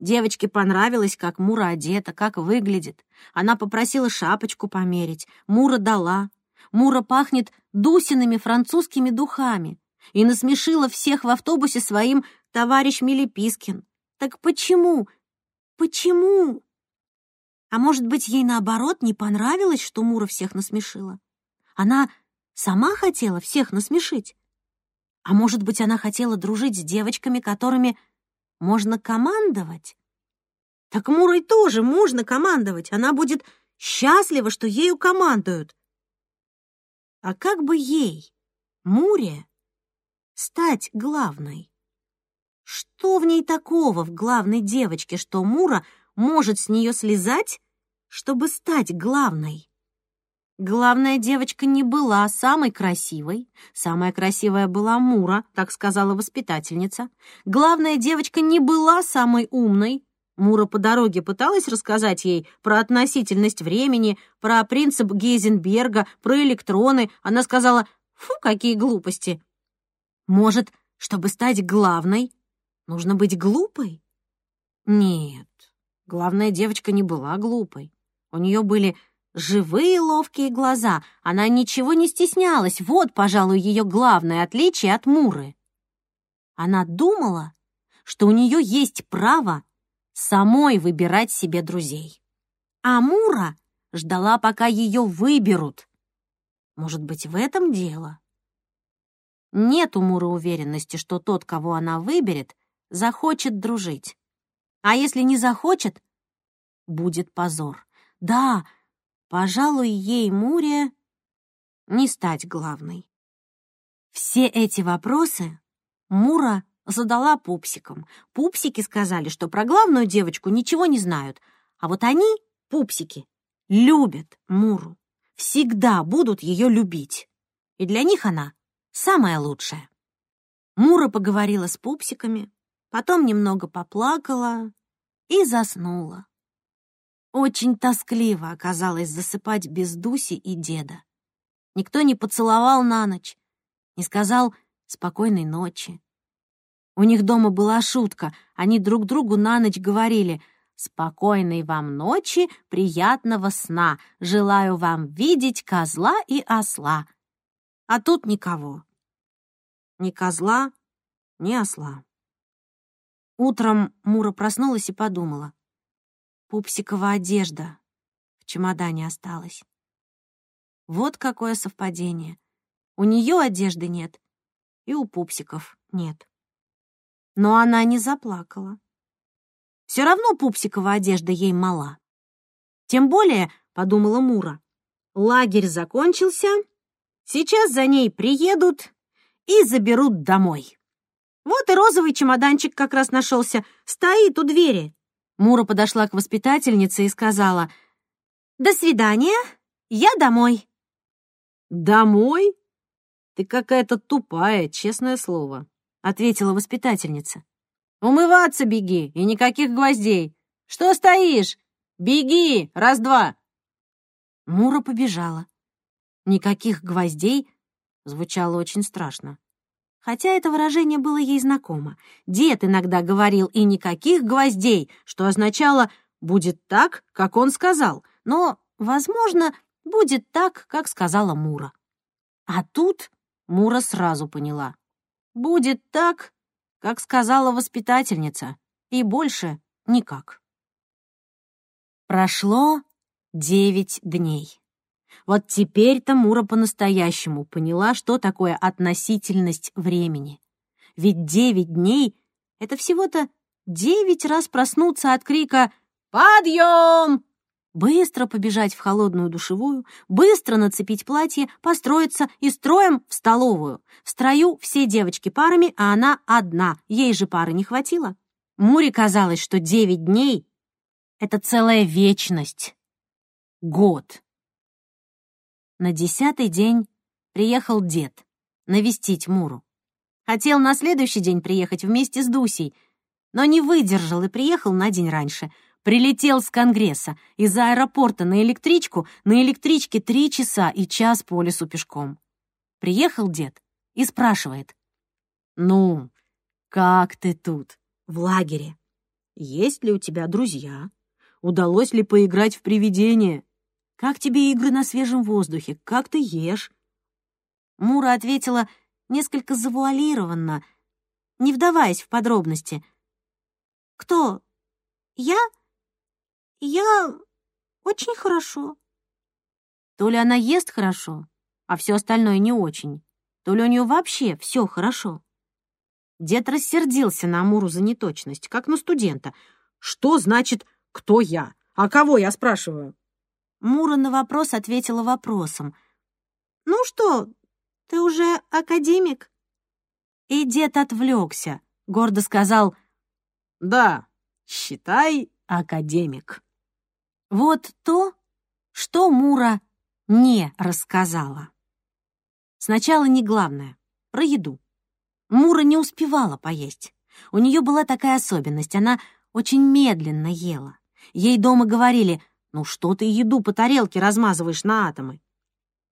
Девочке понравилось, как Мура одета, как выглядит. Она попросила шапочку померить. Мура дала. Мура пахнет дусиными французскими духами и насмешила всех в автобусе своим товарищ Мелепискин. Так почему? Почему? А может быть, ей наоборот не понравилось, что Мура всех насмешила? Она сама хотела всех насмешить? А может быть, она хотела дружить с девочками, которыми можно командовать? Так Мурой тоже можно командовать. Она будет счастлива, что ею командуют. А как бы ей, Муре, стать главной? Что в ней такого, в главной девочке, что Мура может с нее слезать, чтобы стать главной? Главная девочка не была самой красивой. Самая красивая была Мура, так сказала воспитательница. Главная девочка не была самой умной. Мура по дороге пыталась рассказать ей про относительность времени, про принцип Гейзенберга, про электроны. Она сказала «Фу, какие глупости!» Может, чтобы стать главной, нужно быть глупой? Нет, главная девочка не была глупой. У нее были живые ловкие глаза. Она ничего не стеснялась. Вот, пожалуй, ее главное отличие от Муры. Она думала, что у нее есть право самой выбирать себе друзей. А Мура ждала, пока ее выберут. Может быть, в этом дело? Нет у Муры уверенности, что тот, кого она выберет, захочет дружить. А если не захочет, будет позор. Да, Пожалуй, ей, Муре, не стать главной. Все эти вопросы Мура задала пупсикам. Пупсики сказали, что про главную девочку ничего не знают, а вот они, пупсики, любят Муру, всегда будут ее любить. И для них она самая лучшая. Мура поговорила с пупсиками, потом немного поплакала и заснула. Очень тоскливо оказалось засыпать без Дуси и деда. Никто не поцеловал на ночь, не сказал «спокойной ночи». У них дома была шутка, они друг другу на ночь говорили «Спокойной вам ночи, приятного сна, желаю вам видеть козла и осла». А тут никого. Ни козла, ни осла. Утром Мура проснулась и подумала. Пупсикова одежда в чемодане осталась. Вот какое совпадение. У нее одежды нет, и у пупсиков нет. Но она не заплакала. Все равно пупсикова одежда ей мала. Тем более, подумала Мура, лагерь закончился, сейчас за ней приедут и заберут домой. Вот и розовый чемоданчик как раз нашелся, стоит у двери. Мура подошла к воспитательнице и сказала, «До свидания, я домой». «Домой? Ты какая-то тупая, честное слово», — ответила воспитательница. «Умываться беги, и никаких гвоздей. Что стоишь? Беги, раз-два!» Мура побежала. «Никаких гвоздей» звучало очень страшно хотя это выражение было ей знакомо. Дед иногда говорил «и никаких гвоздей», что означало «будет так, как он сказал», но, возможно, будет так, как сказала Мура. А тут Мура сразу поняла. Будет так, как сказала воспитательница, и больше никак. Прошло девять дней. Вот теперь-то Мура по-настоящему поняла, что такое относительность времени. Ведь девять дней — это всего-то девять раз проснуться от крика «Подъем!» Быстро побежать в холодную душевую, быстро нацепить платье, построиться и строем в столовую. В строю все девочки парами, а она одна, ей же пары не хватило. Муре казалось, что девять дней — это целая вечность. Год. На десятый день приехал дед навестить Муру. Хотел на следующий день приехать вместе с Дусей, но не выдержал и приехал на день раньше. Прилетел с Конгресса, из аэропорта на электричку, на электричке три часа и час по лесу пешком. Приехал дед и спрашивает. «Ну, как ты тут, в лагере? Есть ли у тебя друзья? Удалось ли поиграть в привидения?» Как тебе игры на свежем воздухе? Как ты ешь?» Мура ответила несколько завуалированно, не вдаваясь в подробности. «Кто? Я? Я очень хорошо». То ли она ест хорошо, а все остальное не очень, то ли у нее вообще все хорошо. Дед рассердился на Муру за неточность, как на студента. Что значит кто я? А кого я спрашиваю? Мура на вопрос ответила вопросом. «Ну что, ты уже академик?» И дед отвлекся, гордо сказал «Да, считай академик». Вот то, что Мура не рассказала. Сначала не главное, про еду. Мура не успевала поесть. У нее была такая особенность, она очень медленно ела. Ей дома говорили, ну что ты еду по тарелке размазываешь на атомы?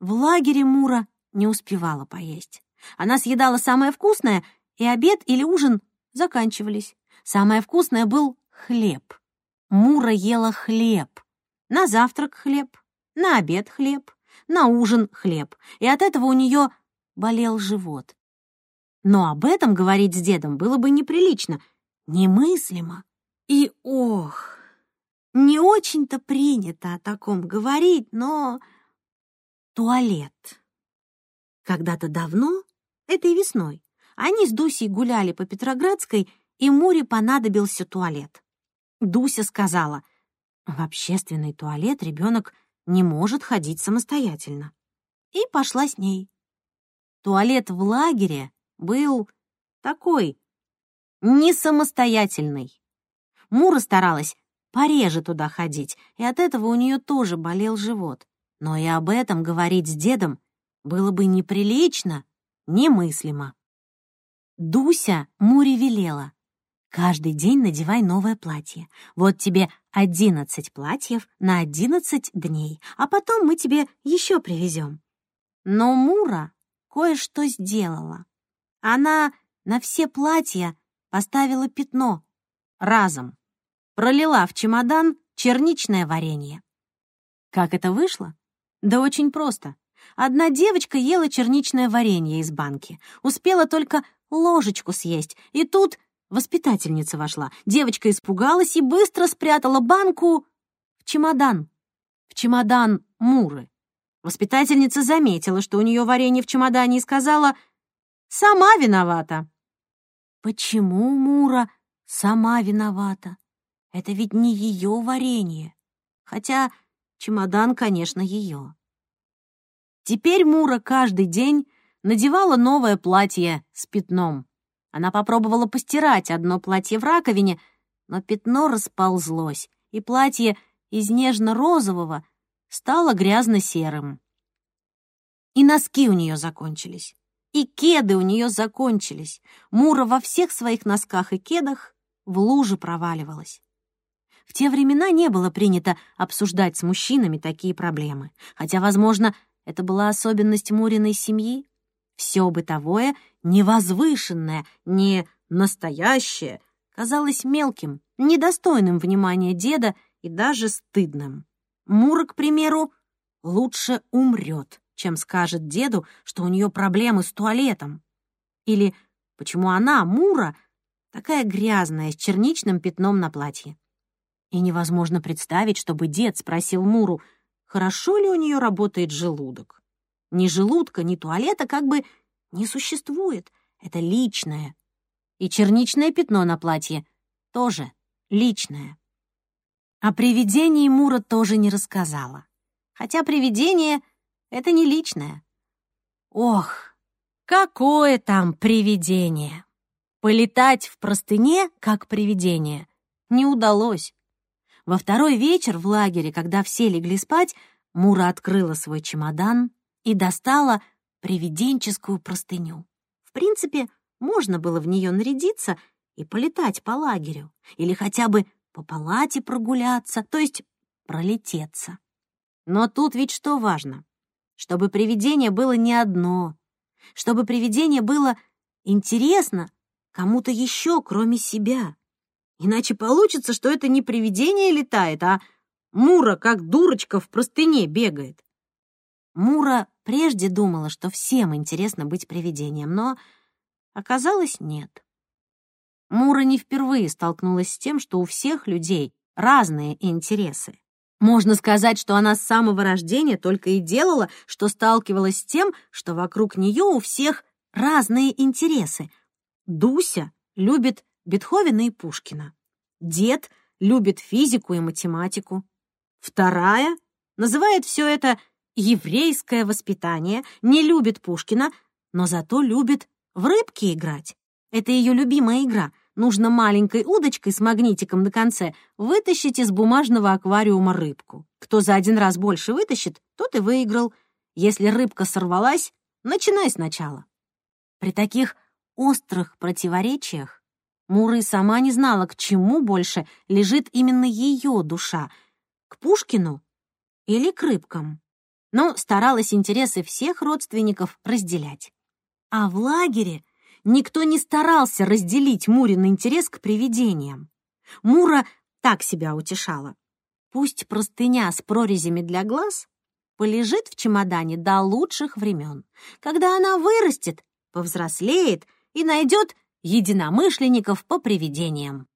В лагере Мура не успевала поесть. Она съедала самое вкусное, и обед или ужин заканчивались. Самое вкусное был хлеб. Мура ела хлеб. На завтрак хлеб, на обед хлеб, на ужин хлеб. И от этого у нее болел живот. Но об этом говорить с дедом было бы неприлично, немыслимо. И ох, не очень-то принято о таком говорить, но... Туалет. Когда-то давно, этой весной, они с Дусей гуляли по Петроградской, и Муре понадобился туалет. Дуся сказала, в общественный туалет ребенок не может ходить самостоятельно. И пошла с ней. Туалет в лагере был такой, не самостоятельный. Мура старалась пореже туда ходить, и от этого у нее тоже болел живот. Но и об этом говорить с дедом было бы неприлично, немыслимо. Дуся Муре велела. «Каждый день надевай новое платье. Вот тебе одиннадцать платьев на одиннадцать дней, а потом мы тебе еще привезем». Но Мура кое-что сделала. Она на все платья поставила пятно разом пролила в чемодан черничное варенье. Как это вышло? Да очень просто. Одна девочка ела черничное варенье из банки, успела только ложечку съесть, и тут воспитательница вошла. Девочка испугалась и быстро спрятала банку в чемодан. В чемодан Муры. Воспитательница заметила, что у нее варенье в чемодане, и сказала «Сама виновата». Почему Мура сама виновата? Это ведь не ее варенье. Хотя чемодан, конечно, ее. Теперь Мура каждый день надевала новое платье с пятном. Она попробовала постирать одно платье в раковине, но пятно расползлось, и платье из нежно-розового стало грязно-серым. И носки у нее закончились, и кеды у нее закончились. Мура во всех своих носках и кедах в луже проваливалась. В те времена не было принято обсуждать с мужчинами такие проблемы, хотя, возможно, это была особенность Муриной семьи. Все бытовое, невозвышенное, не настоящее, казалось мелким, недостойным внимания деда и даже стыдным. Мура, к примеру, лучше умрет, чем скажет деду, что у нее проблемы с туалетом. Или почему она, Мура, такая грязная, с черничным пятном на платье. И невозможно представить, чтобы дед спросил Муру, хорошо ли у нее работает желудок. Ни желудка, ни туалета как бы не существует. Это личное. И черничное пятно на платье тоже личное. О привидении Мура тоже не рассказала. Хотя привидение — это не личное. Ох, какое там привидение! Полетать в простыне, как привидение, не удалось. Во второй вечер в лагере, когда все легли спать, Мура открыла свой чемодан и достала привиденческую простыню. В принципе, можно было в нее нарядиться и полетать по лагерю, или хотя бы по палате прогуляться, то есть пролететься. Но тут ведь что важно? Чтобы привидение было не одно, чтобы привидение было интересно кому-то еще, кроме себя. Иначе получится, что это не привидение летает, а Мура, как дурочка, в простыне бегает. Мура прежде думала, что всем интересно быть привидением, но оказалось нет. Мура не впервые столкнулась с тем, что у всех людей разные интересы. Можно сказать, что она с самого рождения только и делала, что сталкивалась с тем, что вокруг нее у всех разные интересы. Дуся любит Бетховена и Пушкина. Дед любит физику и математику. Вторая называет все это еврейское воспитание, не любит Пушкина, но зато любит в рыбки играть. Это ее любимая игра. Нужно маленькой удочкой с магнитиком на конце вытащить из бумажного аквариума рыбку. Кто за один раз больше вытащит, тот и выиграл. Если рыбка сорвалась, начинай сначала. При таких острых противоречиях Мура и сама не знала, к чему больше лежит именно ее душа — к Пушкину или к рыбкам. Но старалась интересы всех родственников разделять. А в лагере никто не старался разделить Мурин интерес к привидениям. Мура так себя утешала. Пусть простыня с прорезями для глаз полежит в чемодане до лучших времен. Когда она вырастет, повзрослеет и найдет единомышленников по привидениям.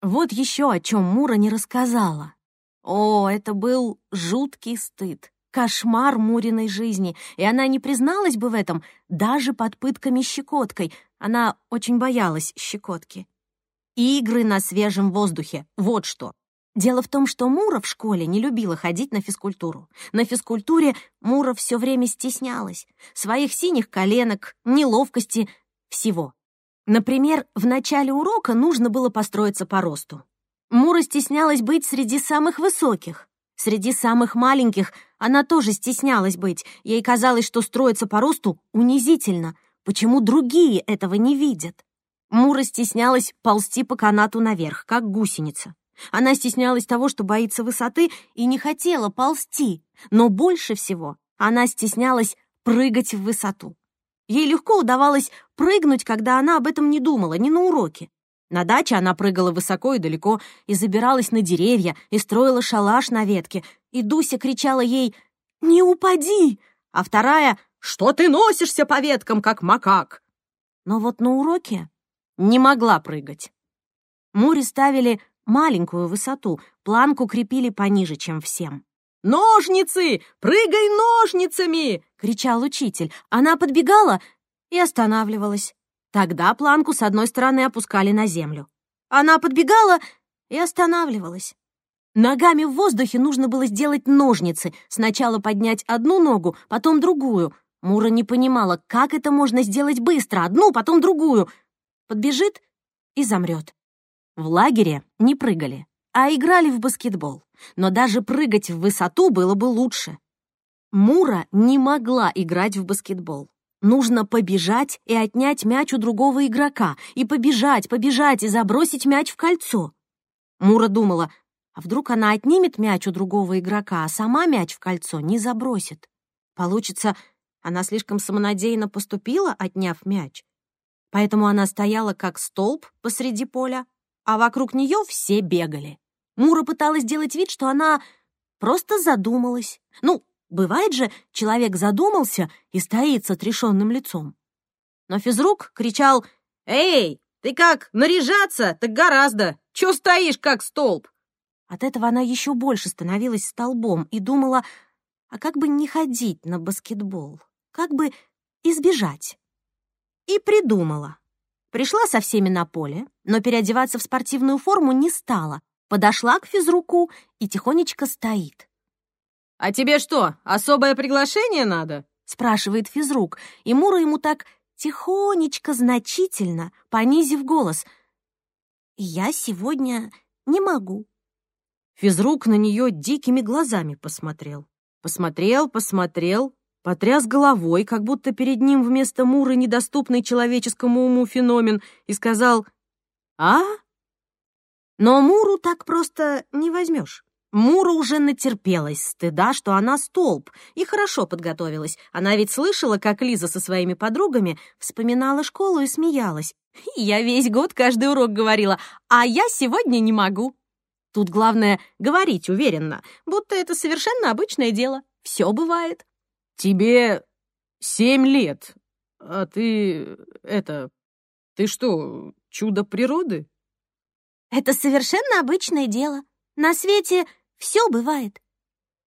Вот еще о чем Мура не рассказала. О, это был жуткий стыд, кошмар Муриной жизни, и она не призналась бы в этом даже под пытками-щекоткой. Она очень боялась щекотки. Игры на свежем воздухе — вот что. Дело в том, что Мура в школе не любила ходить на физкультуру. На физкультуре Мура все время стеснялась. Своих синих коленок, неловкости, всего. Например, в начале урока нужно было построиться по росту. Мура стеснялась быть среди самых высоких. Среди самых маленьких она тоже стеснялась быть. Ей казалось, что строиться по росту унизительно. Почему другие этого не видят? Мура стеснялась ползти по канату наверх, как гусеница. Она стеснялась того, что боится высоты, и не хотела ползти. Но больше всего она стеснялась прыгать в высоту. Ей легко удавалось прыгнуть, когда она об этом не думала, не на уроке. На даче она прыгала высоко и далеко, и забиралась на деревья, и строила шалаш на ветке. И Дуся кричала ей «Не упади!», а вторая «Что ты носишься по веткам, как макак?» Но вот на уроке не могла прыгать. Мури ставили маленькую высоту, планку крепили пониже, чем всем. «Ножницы! Прыгай ножницами!» — кричал учитель. Она подбегала и останавливалась. Тогда планку с одной стороны опускали на землю. Она подбегала и останавливалась. Ногами в воздухе нужно было сделать ножницы, сначала поднять одну ногу, потом другую. Мура не понимала, как это можно сделать быстро, одну, потом другую. Подбежит и замрет. В лагере не прыгали, а играли в баскетбол. Но даже прыгать в высоту было бы лучше. Мура не могла играть в баскетбол. Нужно побежать и отнять мяч у другого игрока, и побежать, побежать и забросить мяч в кольцо. Мура думала, а вдруг она отнимет мяч у другого игрока, а сама мяч в кольцо не забросит. Получится, она слишком самонадеянно поступила, отняв мяч. Поэтому она стояла как столб посреди поля, а вокруг нее все бегали. Мура пыталась сделать вид, что она просто задумалась. Ну, Бывает же, человек задумался и стоит с отрешенным лицом. Но физрук кричал «Эй, ты как, наряжаться? Так гораздо! Чё стоишь, как столб?» От этого она еще больше становилась столбом и думала, а как бы не ходить на баскетбол, как бы избежать. И придумала. Пришла со всеми на поле, но переодеваться в спортивную форму не стала. Подошла к физруку и тихонечко стоит. «А тебе что, особое приглашение надо?» — спрашивает физрук, и Мура ему так тихонечко, значительно, понизив голос. «Я сегодня не могу». Физрук на нее дикими глазами посмотрел. Посмотрел, посмотрел, потряс головой, как будто перед ним вместо Муры недоступный человеческому уму феномен, и сказал «А?» Но Муру так просто не возьмешь. Мура уже натерпелась стыда, что она столб, и хорошо подготовилась. Она ведь слышала, как Лиза со своими подругами вспоминала школу и смеялась. [LAUGHS] «Я весь год каждый урок говорила, а я сегодня не могу». Тут главное — говорить уверенно, будто это совершенно обычное дело. Все бывает. «Тебе семь лет, а ты... это... ты что, чудо природы?» «Это совершенно обычное дело. На свете все бывает.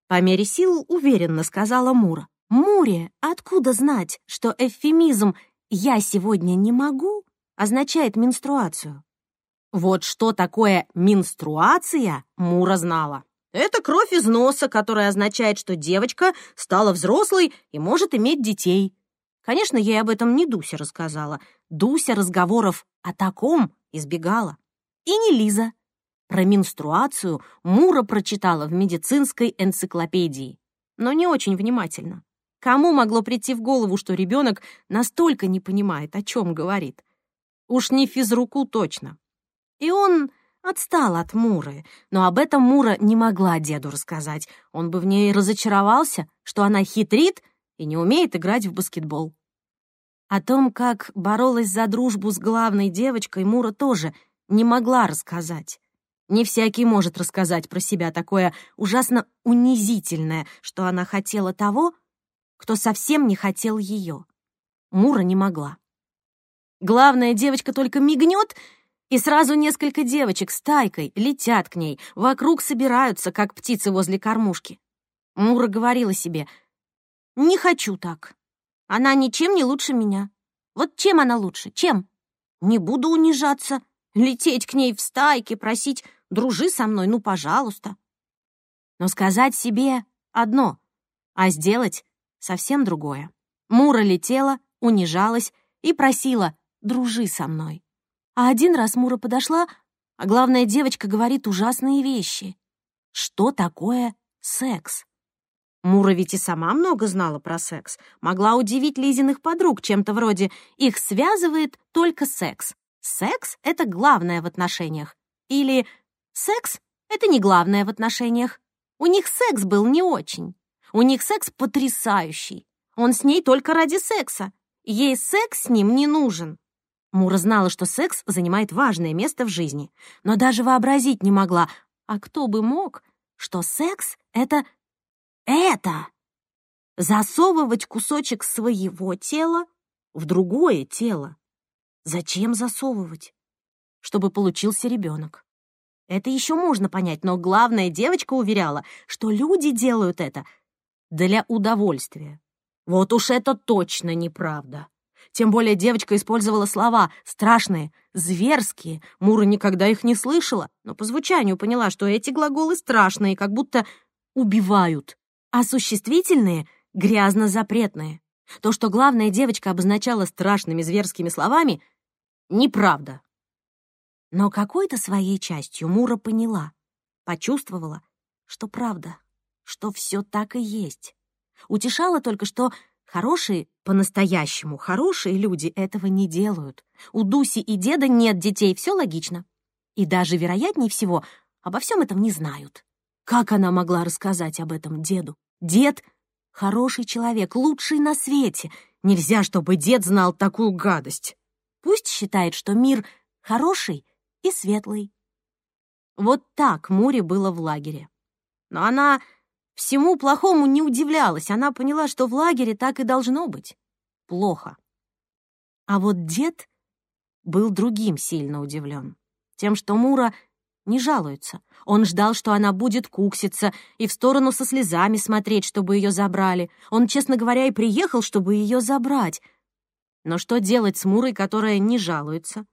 По мере сил уверенно сказала Мура. Муре, откуда знать, что эвфемизм «я сегодня не могу» означает менструацию? Вот что такое менструация, Мура знала. Это кровь из носа, которая означает, что девочка стала взрослой и может иметь детей. Конечно, ей об этом не Дуся рассказала. Дуся разговоров о таком избегала. И не Лиза. Про менструацию Мура прочитала в медицинской энциклопедии, но не очень внимательно. Кому могло прийти в голову, что ребенок настолько не понимает, о чем говорит? Уж не физруку точно. И он Отстал от Муры, но об этом Мура не могла деду рассказать. Он бы в ней разочаровался, что она хитрит и не умеет играть в баскетбол. О том, как боролась за дружбу с главной девочкой, Мура тоже не могла рассказать. Не всякий может рассказать про себя такое ужасно унизительное, что она хотела того, кто совсем не хотел ее. Мура не могла. Главная девочка только мигнет — и сразу несколько девочек с тайкой летят к ней, вокруг собираются, как птицы возле кормушки. Мура говорила себе, «Не хочу так. Она ничем не лучше меня. Вот чем она лучше? Чем? Не буду унижаться, лететь к ней в стайке, просить, дружи со мной, ну, пожалуйста». Но сказать себе одно, а сделать совсем другое. Мура летела, унижалась и просила «дружи со мной». А один раз Мура подошла, а главная девочка говорит ужасные вещи. Что такое секс? Мура ведь и сама много знала про секс. Могла удивить Лизиных подруг чем-то вроде «их связывает только секс». Секс — это главное в отношениях. Или секс — это не главное в отношениях. У них секс был не очень. У них секс потрясающий. Он с ней только ради секса. Ей секс с ним не нужен. Мура знала, что секс занимает важное место в жизни, но даже вообразить не могла, а кто бы мог, что секс — это... это! Засовывать кусочек своего тела в другое тело. Зачем засовывать? Чтобы получился ребенок. Это еще можно понять, но главная девочка уверяла, что люди делают это для удовольствия. Вот уж это точно неправда. Тем более девочка использовала слова страшные, зверские. Мура никогда их не слышала, но по звучанию поняла, что эти глаголы страшные, как будто убивают, а существительные — грязно-запретные. То, что главная девочка обозначала страшными зверскими словами, неправда. Но какой-то своей частью Мура поняла, почувствовала, что правда, что все так и есть. Утешало только, что Хорошие, по-настоящему хорошие люди этого не делают. У Дуси и деда нет детей, все логично. И даже, вероятнее всего, обо всем этом не знают. Как она могла рассказать об этом деду? Дед — хороший человек, лучший на свете. Нельзя, чтобы дед знал такую гадость. Пусть считает, что мир хороший и светлый. Вот так Муре было в лагере. Но она Всему плохому не удивлялась, она поняла, что в лагере так и должно быть. Плохо. А вот дед был другим сильно удивлен. Тем, что Мура не жалуется. Он ждал, что она будет кукситься и в сторону со слезами смотреть, чтобы ее забрали. Он, честно говоря, и приехал, чтобы ее забрать. Но что делать с Мурой, которая не жалуется?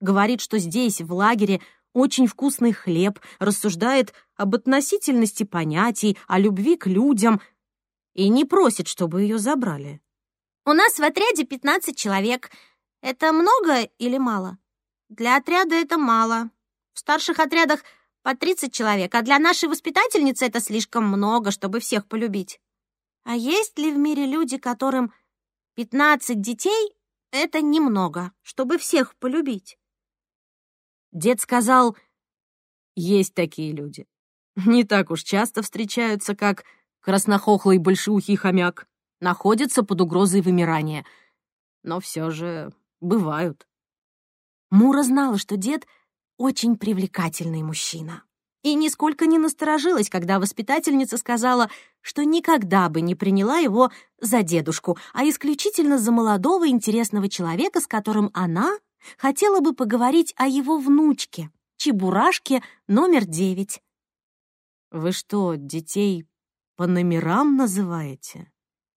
Говорит, что здесь, в лагере, очень вкусный хлеб, рассуждает об относительности понятий, о любви к людям и не просит, чтобы ее забрали. «У нас в отряде 15 человек. Это много или мало?» «Для отряда это мало. В старших отрядах по 30 человек, а для нашей воспитательницы это слишком много, чтобы всех полюбить. А есть ли в мире люди, которым 15 детей — это немного, чтобы всех полюбить?» Дед сказал, есть такие люди. Не так уж часто встречаются, как краснохохлый большеухий хомяк, находятся под угрозой вымирания. Но все же бывают. Мура знала, что дед очень привлекательный мужчина. И нисколько не насторожилась, когда воспитательница сказала, что никогда бы не приняла его за дедушку, а исключительно за молодого интересного человека, с которым она хотела бы поговорить о его внучке, Чебурашке номер девять. «Вы что, детей по номерам называете?»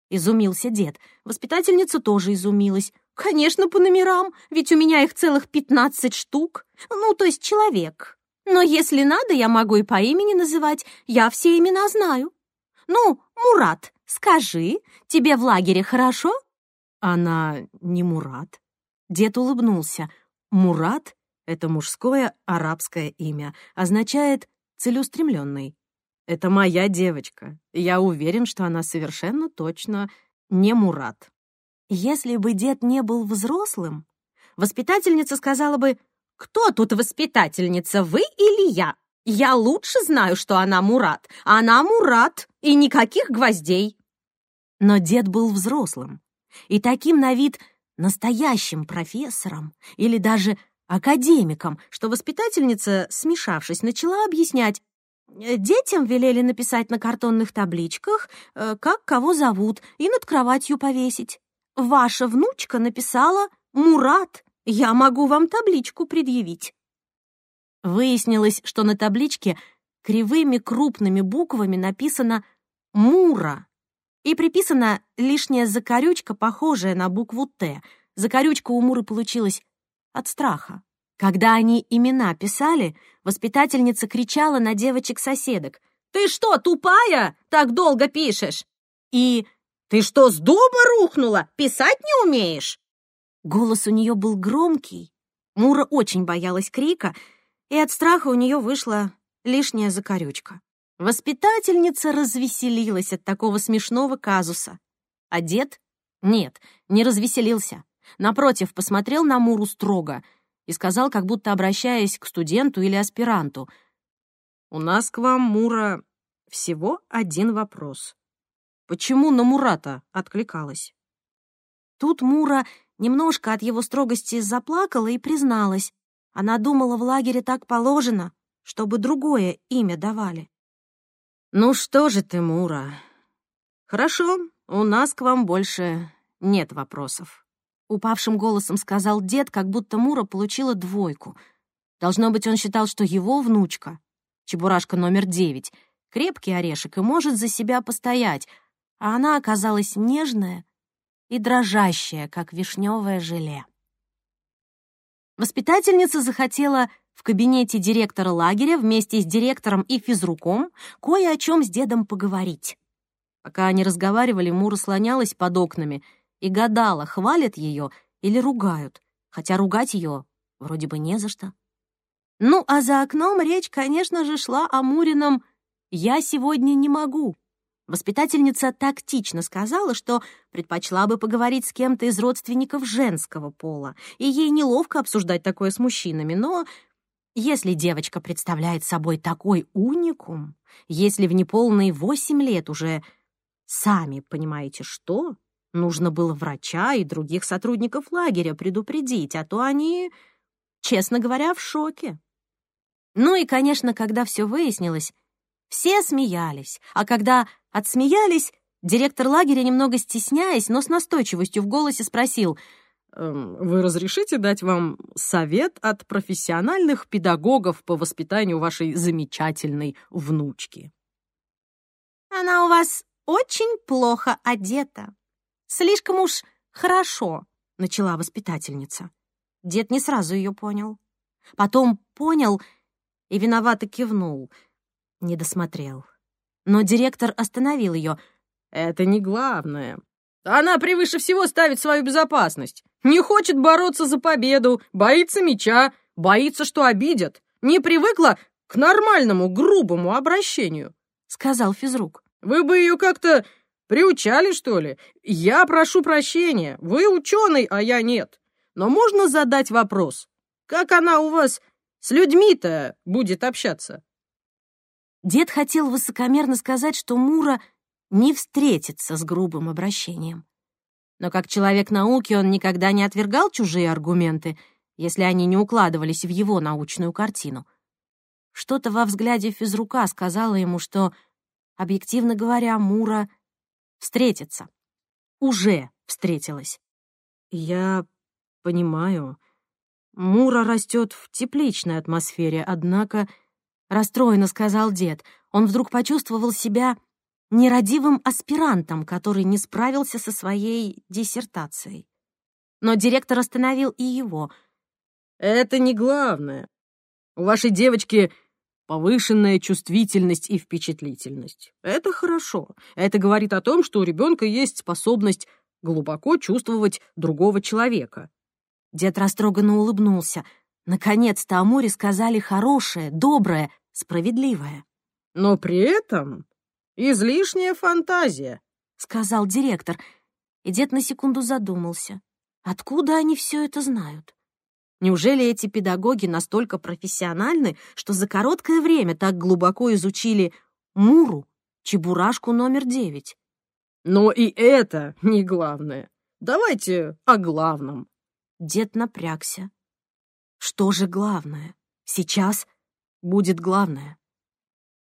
Изумился дед. Воспитательница тоже изумилась. Конечно, по номерам, ведь у меня их целых пятнадцать штук. Ну, то есть человек. Но если надо, я могу и по имени называть. Я все имена знаю. Ну, Мурат, скажи, тебе в лагере хорошо? Она не Мурат. Дед улыбнулся. Мурат — это мужское арабское имя, означает «целеустремленный». Это моя девочка. Я уверен, что она совершенно точно не Мурат. Если бы дед не был взрослым, воспитательница сказала бы, «Кто тут воспитательница, вы или я? Я лучше знаю, что она Мурат. Она Мурат, и никаких гвоздей». Но дед был взрослым, и таким на вид настоящим профессором или даже академиком, что воспитательница, смешавшись, начала объяснять, Детям велели написать на картонных табличках, э, как кого зовут, и над кроватью повесить. Ваша внучка написала «Мурат». Я могу вам табличку предъявить. Выяснилось, что на табличке кривыми крупными буквами написано «Мура» и приписана лишняя закорючка, похожая на букву «Т». Закорючка у Муры получилась от страха. Когда они имена писали, воспитательница кричала на девочек-соседок. «Ты что, тупая? Так долго пишешь?» И «Ты что, с дома рухнула? Писать не умеешь?» Голос у нее был громкий. Мура очень боялась крика, и от страха у нее вышла лишняя закорючка. Воспитательница развеселилась от такого смешного казуса. А дед? Нет, не развеселился. Напротив, посмотрел на Муру строго — и сказал, как будто обращаясь к студенту или аспиранту. «У нас к вам, Мура, всего один вопрос. Почему на Мурата откликалась?» Тут Мура немножко от его строгости заплакала и призналась. Она думала, в лагере так положено, чтобы другое имя давали. «Ну что же ты, Мура? Хорошо, у нас к вам больше нет вопросов». — упавшим голосом сказал дед, как будто Мура получила двойку. Должно быть, он считал, что его внучка, чебурашка номер девять, крепкий орешек и может за себя постоять, а она оказалась нежная и дрожащая, как вишневое желе. Воспитательница захотела в кабинете директора лагеря вместе с директором и физруком кое о чем с дедом поговорить. Пока они разговаривали, Мура слонялась под окнами — и гадала, хвалят ее или ругают, хотя ругать ее вроде бы не за что. Ну, а за окном речь, конечно же, шла о Мурином «я сегодня не могу». Воспитательница тактично сказала, что предпочла бы поговорить с кем-то из родственников женского пола, и ей неловко обсуждать такое с мужчинами, но если девочка представляет собой такой уникум, если в неполные восемь лет уже сами понимаете что, Нужно было врача и других сотрудников лагеря предупредить, а то они, честно говоря, в шоке. Ну и, конечно, когда все выяснилось, все смеялись, а когда отсмеялись, директор лагеря, немного стесняясь, но с настойчивостью в голосе спросил, «Эм, «Вы разрешите дать вам совет от профессиональных педагогов по воспитанию вашей замечательной внучки?» «Она у вас очень плохо одета», Слишком уж хорошо, начала воспитательница. Дед не сразу ее понял. Потом понял и виновато кивнул. Не досмотрел. Но директор остановил ее. «Это не главное. Она превыше всего ставит свою безопасность. Не хочет бороться за победу, боится меча, боится, что обидят. Не привыкла к нормальному, грубому обращению», — сказал физрук. «Вы бы ее как-то Приучали, что ли? Я прошу прощения. Вы ученый, а я нет. Но можно задать вопрос? Как она у вас с людьми-то будет общаться?» Дед хотел высокомерно сказать, что Мура не встретится с грубым обращением. Но как человек науки он никогда не отвергал чужие аргументы, если они не укладывались в его научную картину. Что-то во взгляде физрука сказала ему, что, объективно говоря, Мура встретиться. Уже встретилась. Я понимаю. Мура растет в тепличной атмосфере, однако... Расстроенно сказал дед. Он вдруг почувствовал себя нерадивым аспирантом, который не справился со своей диссертацией. Но директор остановил и его. «Это не главное. У вашей девочки повышенная чувствительность и впечатлительность. Это хорошо. Это говорит о том, что у ребенка есть способность глубоко чувствовать другого человека. Дед растроганно улыбнулся. Наконец-то о море сказали хорошее, доброе, справедливое. Но при этом излишняя фантазия, сказал директор. И дед на секунду задумался. Откуда они все это знают? Неужели эти педагоги настолько профессиональны, что за короткое время так глубоко изучили Муру, чебурашку номер девять? Но и это не главное. Давайте о главном. Дед напрягся. Что же главное? Сейчас будет главное.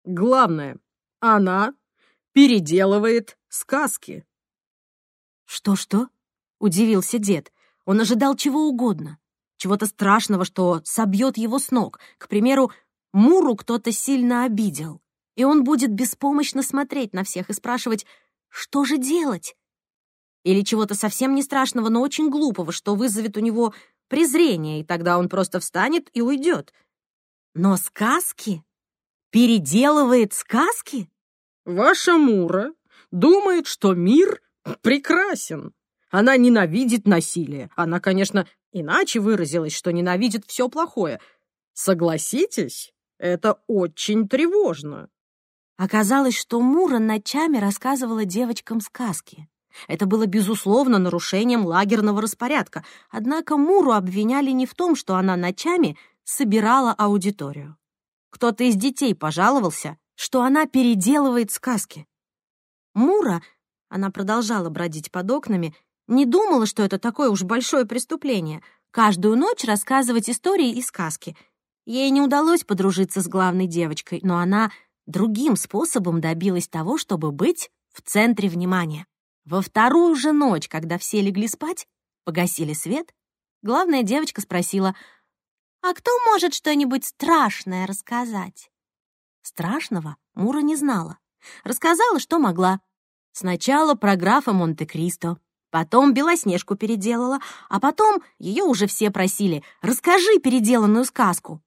Главное, она переделывает сказки. Что-что? Удивился дед. Он ожидал чего угодно чего-то страшного, что собьет его с ног. К примеру, Муру кто-то сильно обидел, и он будет беспомощно смотреть на всех и спрашивать, что же делать? Или чего-то совсем не страшного, но очень глупого, что вызовет у него презрение, и тогда он просто встанет и уйдет. Но сказки? Переделывает сказки? Ваша Мура думает, что мир прекрасен. Она ненавидит насилие. Она, конечно, иначе выразилась, что ненавидит все плохое. Согласитесь, это очень тревожно. Оказалось, что Мура ночами рассказывала девочкам сказки. Это было, безусловно, нарушением лагерного распорядка, однако Муру обвиняли не в том, что она ночами собирала аудиторию. Кто-то из детей пожаловался, что она переделывает сказки. Мура, она продолжала бродить под окнами, не думала, что это такое уж большое преступление — каждую ночь рассказывать истории и сказки. Ей не удалось подружиться с главной девочкой, но она другим способом добилась того, чтобы быть в центре внимания. Во вторую же ночь, когда все легли спать, погасили свет, главная девочка спросила, «А кто может что-нибудь страшное рассказать?» Страшного Мура не знала. Рассказала, что могла. Сначала про графа Монте-Кристо, Потом Белоснежку переделала, а потом ее уже все просили «Расскажи переделанную сказку».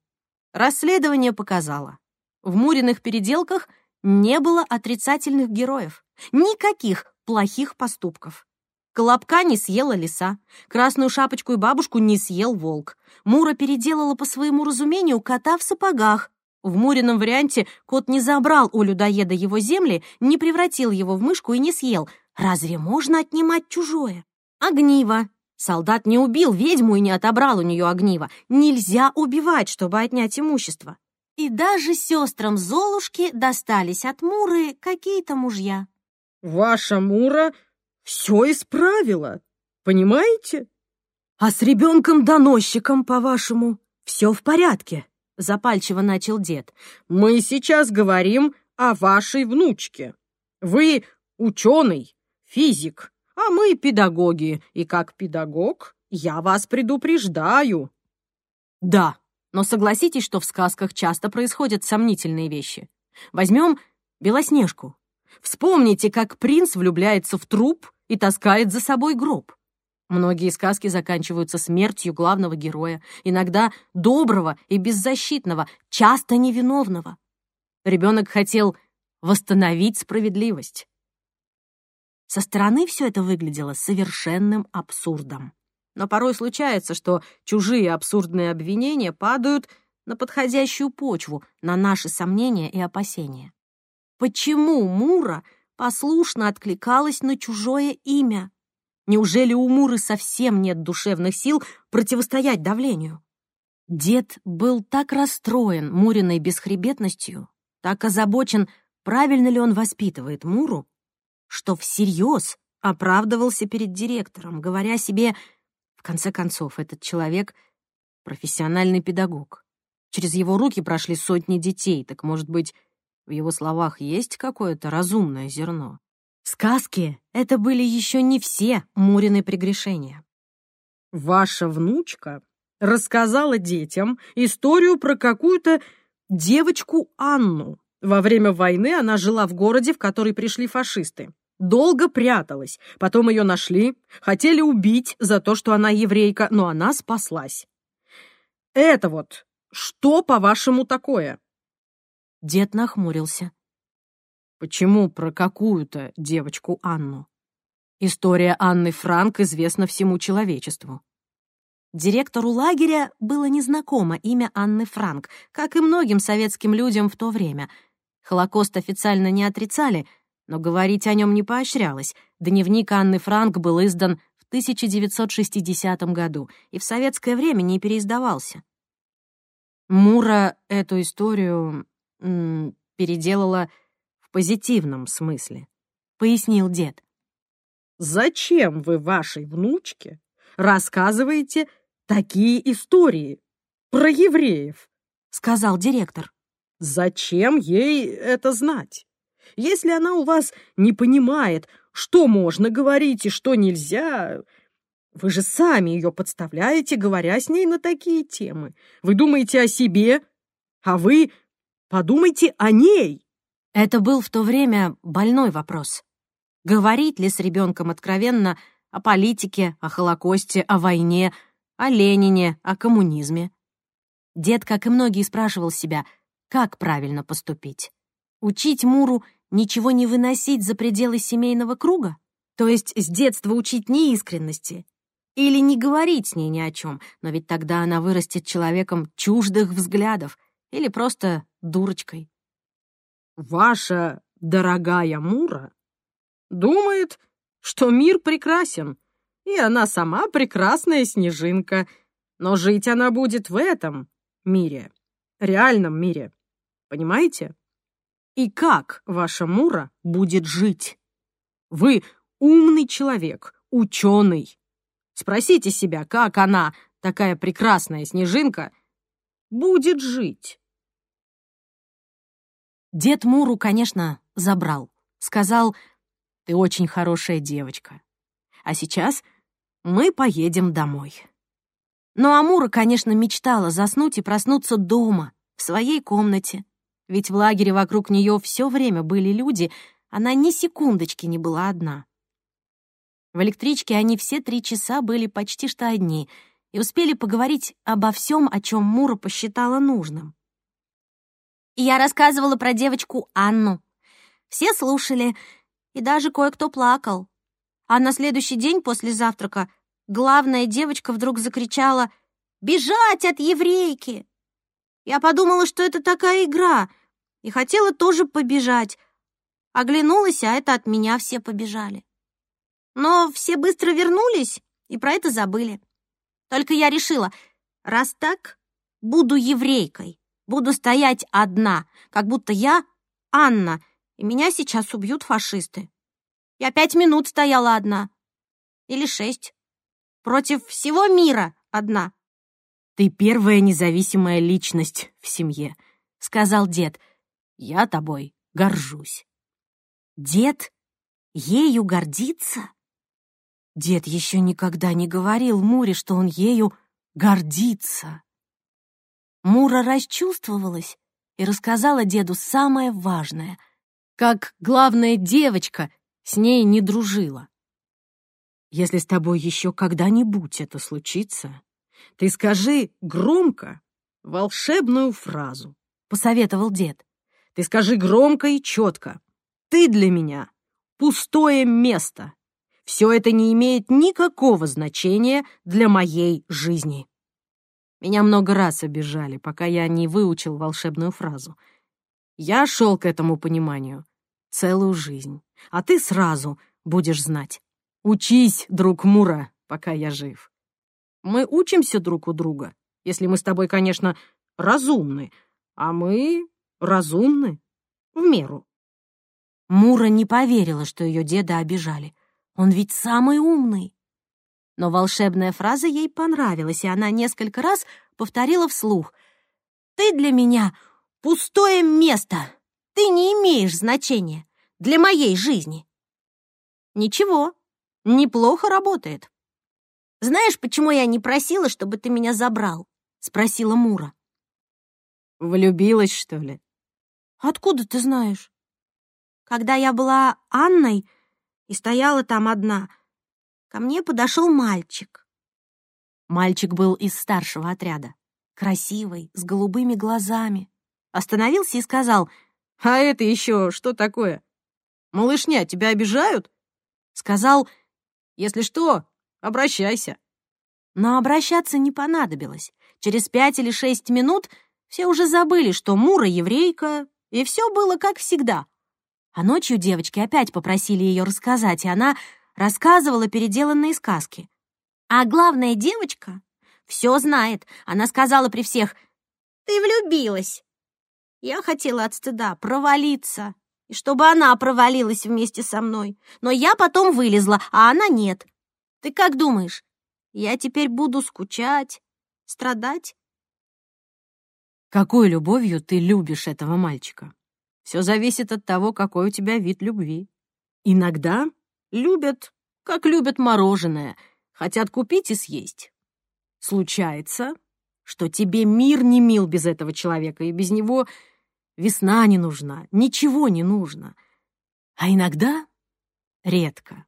Расследование показало. В Муриных переделках не было отрицательных героев, никаких плохих поступков. Колобка не съела лиса, красную шапочку и бабушку не съел волк. Мура переделала по своему разумению кота в сапогах. В Мурином варианте кот не забрал у людоеда его земли, не превратил его в мышку и не съел, Разве можно отнимать чужое? Огниво. Солдат не убил ведьму и не отобрал у нее огниво. Нельзя убивать, чтобы отнять имущество. И даже сестрам Золушки достались от Муры какие-то мужья. Ваша Мура все исправила, понимаете? А с ребенком-доносчиком, по-вашему, все в порядке? Запальчиво начал дед. Мы сейчас говорим о вашей внучке. Вы ученый, физик, а мы педагоги, и как педагог я вас предупреждаю». «Да, но согласитесь, что в сказках часто происходят сомнительные вещи. Возьмем Белоснежку. Вспомните, как принц влюбляется в труп и таскает за собой гроб. Многие сказки заканчиваются смертью главного героя, иногда доброго и беззащитного, часто невиновного. Ребенок хотел восстановить справедливость. Со стороны все это выглядело совершенным абсурдом. Но порой случается, что чужие абсурдные обвинения падают на подходящую почву, на наши сомнения и опасения. Почему Мура послушно откликалась на чужое имя? Неужели у Муры совсем нет душевных сил противостоять давлению? Дед был так расстроен Муриной бесхребетностью, так озабочен, правильно ли он воспитывает Муру, что всерьез оправдывался перед директором, говоря себе, в конце концов, этот человек — профессиональный педагог. Через его руки прошли сотни детей, так, может быть, в его словах есть какое-то разумное зерно. Сказки — это были еще не все Мурины прегрешения. «Ваша внучка рассказала детям историю про какую-то девочку Анну. Во время войны она жила в городе, в который пришли фашисты. долго пряталась, потом ее нашли, хотели убить за то, что она еврейка, но она спаслась. Это вот что, по-вашему, такое?» Дед нахмурился. «Почему про какую-то девочку Анну? История Анны Франк известна всему человечеству». Директору лагеря было незнакомо имя Анны Франк, как и многим советским людям в то время. Холокост официально не отрицали, но говорить о нем не поощрялось. Дневник Анны Франк был издан в 1960 году и в советское время не переиздавался. Мура эту историю переделала в позитивном смысле, пояснил дед. «Зачем вы вашей внучке рассказываете такие истории про евреев?» — сказал директор. «Зачем ей это знать? Если она у вас не понимает, что можно говорить и что нельзя, вы же сами ее подставляете, говоря с ней на такие темы. Вы думаете о себе, а вы подумайте о ней. Это был в то время больной вопрос. Говорить ли с ребенком откровенно о политике, о Холокосте, о войне, о Ленине, о коммунизме? Дед, как и многие, спрашивал себя, как правильно поступить. Учить Муру ничего не выносить за пределы семейного круга? То есть с детства учить неискренности, или не говорить с ней ни о чем, но ведь тогда она вырастет человеком чуждых взглядов или просто дурочкой. Ваша дорогая Мура думает, что мир прекрасен, и она сама прекрасная снежинка, но жить она будет в этом мире, реальном мире. Понимаете? И как ваша Мура будет жить? Вы умный человек, ученый, Спросите себя, как она, такая прекрасная снежинка, будет жить. Дед Муру, конечно, забрал. Сказал, ты очень хорошая девочка. А сейчас мы поедем домой. Но Амура, конечно, мечтала заснуть и проснуться дома, в своей комнате. Ведь в лагере вокруг нее все время были люди, она ни секундочки не была одна. В электричке они все три часа были почти что одни и успели поговорить обо всем, о чем Мура посчитала нужным. Я рассказывала про девочку Анну. Все слушали, и даже кое-кто плакал. А на следующий день после завтрака главная девочка вдруг закричала «Бежать от еврейки!». Я подумала, что это такая игра, и хотела тоже побежать. Оглянулась, а это от меня все побежали. Но все быстро вернулись и про это забыли. Только я решила, раз так, буду еврейкой, буду стоять одна, как будто я Анна, и меня сейчас убьют фашисты. Я пять минут стояла одна. Или шесть. Против всего мира одна. «Ты первая независимая личность в семье», — сказал дед. «Я тобой горжусь». «Дед ею гордится?» Дед еще никогда не говорил Муре, что он ею гордится. Мура расчувствовалась и рассказала деду самое важное, как главная девочка с ней не дружила. «Если с тобой еще когда-нибудь это случится, ты скажи громко волшебную фразу», — посоветовал дед. «Ты скажи громко и четко. Ты для меня пустое место». Все это не имеет никакого значения для моей жизни. Меня много раз обижали, пока я не выучил волшебную фразу. Я шел к этому пониманию целую жизнь, а ты сразу будешь знать. Учись, друг Мура, пока я жив. Мы учимся друг у друга, если мы с тобой, конечно, разумны, а мы разумны в меру. Мура не поверила, что ее деда обижали. Он ведь самый умный. Но волшебная фраза ей понравилась, и она несколько раз повторила вслух. «Ты для меня пустое место. Ты не имеешь значения для моей жизни». «Ничего, неплохо работает». «Знаешь, почему я не просила, чтобы ты меня забрал?» — спросила Мура. «Влюбилась, что ли?» «Откуда ты знаешь?» «Когда я была Анной, и стояла там одна. Ко мне подошел мальчик. Мальчик был из старшего отряда. Красивый, с голубыми глазами. Остановился и сказал, «А это еще что такое? Малышня, тебя обижают?» Сказал, «Если что, обращайся». Но обращаться не понадобилось. Через пять или шесть минут все уже забыли, что Мура еврейка, и все было как всегда. А ночью девочки опять попросили ее рассказать, и она рассказывала переделанные сказки. А главная девочка все знает. Она сказала при всех, «Ты влюбилась». Я хотела от стыда провалиться, и чтобы она провалилась вместе со мной. Но я потом вылезла, а она нет. Ты как думаешь, я теперь буду скучать, страдать? Какой любовью ты любишь этого мальчика? Все зависит от того, какой у тебя вид любви. Иногда любят, как любят мороженое, хотят купить и съесть. Случается, что тебе мир не мил без этого человека, и без него весна не нужна, ничего не нужно. А иногда, редко,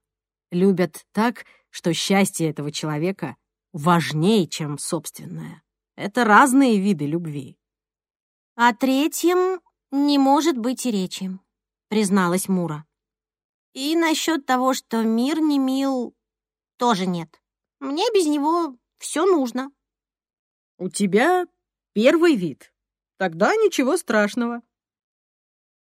любят так, что счастье этого человека важнее, чем собственное. Это разные виды любви. О третьем не может быть и речи, призналась Мура. И насчет того, что мир не мил, тоже нет. Мне без него все нужно. У тебя первый вид. Тогда ничего страшного.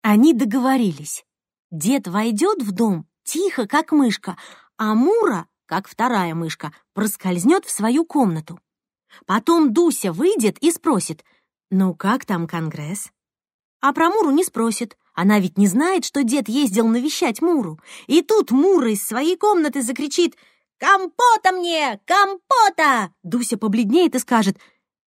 Они договорились. Дед войдет в дом тихо, как мышка, а Мура, как вторая мышка, проскользнет в свою комнату. Потом Дуся выйдет и спросит — «Ну как там Конгресс?» А про Муру не спросит. Она ведь не знает, что дед ездил навещать Муру. И тут Мура из своей комнаты закричит «Компота мне! Компота!» Дуся побледнеет и скажет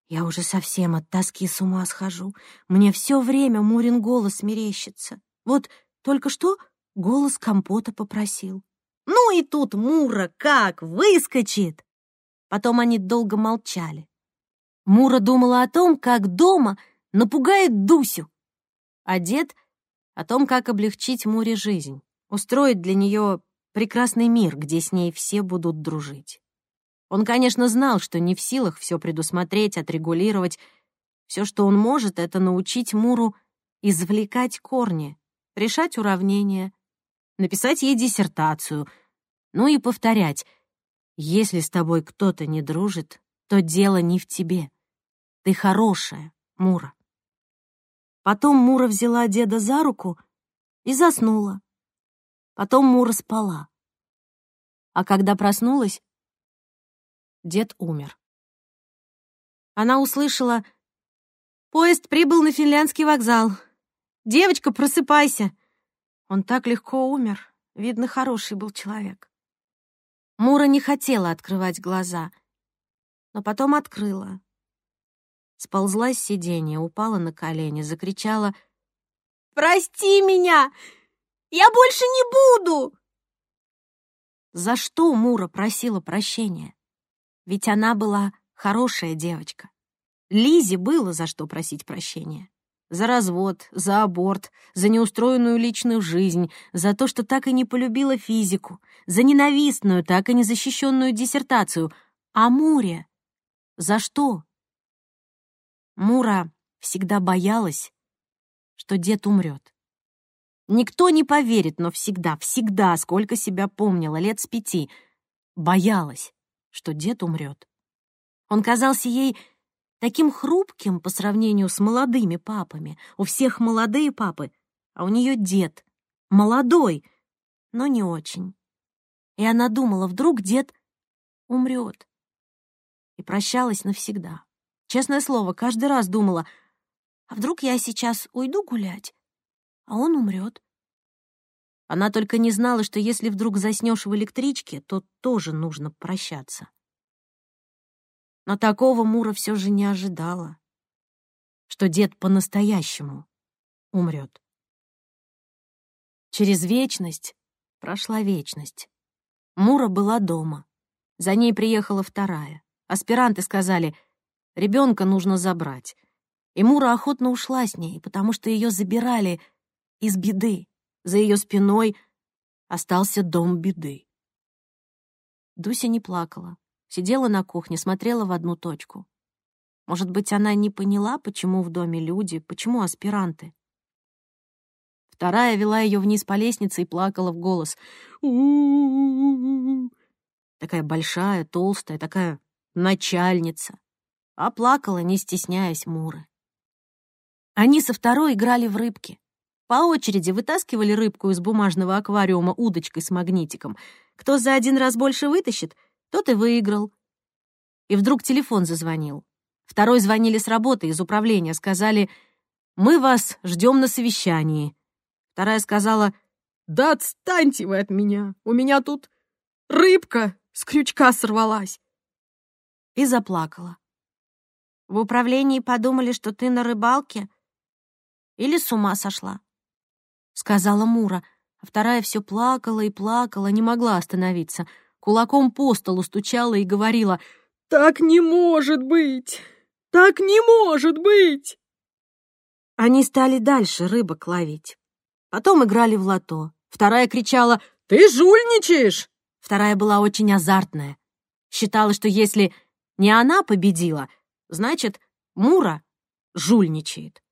«Я уже совсем от тоски с ума схожу. Мне все время Мурин голос мерещится. Вот только что голос компота попросил». Ну и тут Мура как выскочит! Потом они долго молчали. Мура думала о том, как дома напугает Дусю, а дед — о том, как облегчить Муре жизнь, устроить для нее прекрасный мир, где с ней все будут дружить. Он, конечно, знал, что не в силах все предусмотреть, отрегулировать. Все, что он может, это научить Муру извлекать корни, решать уравнения, написать ей диссертацию, ну и повторять «Если с тобой кто-то не дружит, то дело не в тебе». Ты хорошая, Мура. Потом Мура взяла деда за руку и заснула. Потом Мура спала. А когда проснулась, дед умер. Она услышала «Поезд прибыл на финляндский вокзал. Девочка, просыпайся!» Он так легко умер. Видно, хороший был человек. Мура не хотела открывать глаза, но потом открыла сползла с сиденья, упала на колени, закричала «Прости меня! Я больше не буду!» За что Мура просила прощения? Ведь она была хорошая девочка. Лизе было за что просить прощения. За развод, за аборт, за неустроенную личную жизнь, за то, что так и не полюбила физику, за ненавистную, так и незащищенную диссертацию. А Муре? За что? Мура всегда боялась, что дед умрет. Никто не поверит, но всегда, всегда, сколько себя помнила, лет с пяти, боялась, что дед умрет. Он казался ей таким хрупким по сравнению с молодыми папами. У всех молодые папы, а у нее дед. Молодой, но не очень. И она думала, вдруг дед умрет. И прощалась навсегда. Честное слово, каждый раз думала, а вдруг я сейчас уйду гулять, а он умрет. Она только не знала, что если вдруг заснешь в электричке, то тоже нужно прощаться. Но такого Мура все же не ожидала, что дед по-настоящему умрет. Через вечность прошла вечность. Мура была дома. За ней приехала вторая. Аспиранты сказали — Ребенка нужно забрать. И Мура охотно ушла с ней, потому что ее забирали из беды. За ее спиной остался дом беды. Дуся не плакала, сидела на кухне, смотрела в одну точку. Может быть, она не поняла, почему в доме люди, почему аспиранты. Вторая вела ее вниз по лестнице и плакала в голос. у Такая большая, толстая, такая начальница. А плакала, не стесняясь Муры. Они со второй играли в рыбки. По очереди вытаскивали рыбку из бумажного аквариума удочкой с магнитиком. Кто за один раз больше вытащит, тот и выиграл. И вдруг телефон зазвонил. Второй звонили с работы, из управления, сказали, «Мы вас ждем на совещании». Вторая сказала, «Да отстаньте вы от меня, у меня тут рыбка с крючка сорвалась». И заплакала. В управлении подумали, что ты на рыбалке или с ума сошла, сказала Мура, а вторая все плакала и плакала, не могла остановиться. Кулаком по столу стучала и говорила, «Так не может быть! Так не может быть!» Они стали дальше рыбок ловить. Потом играли в лото. Вторая кричала «Ты жульничаешь!» Вторая была очень азартная. Считала, что если не она победила, значит, Мура жульничает.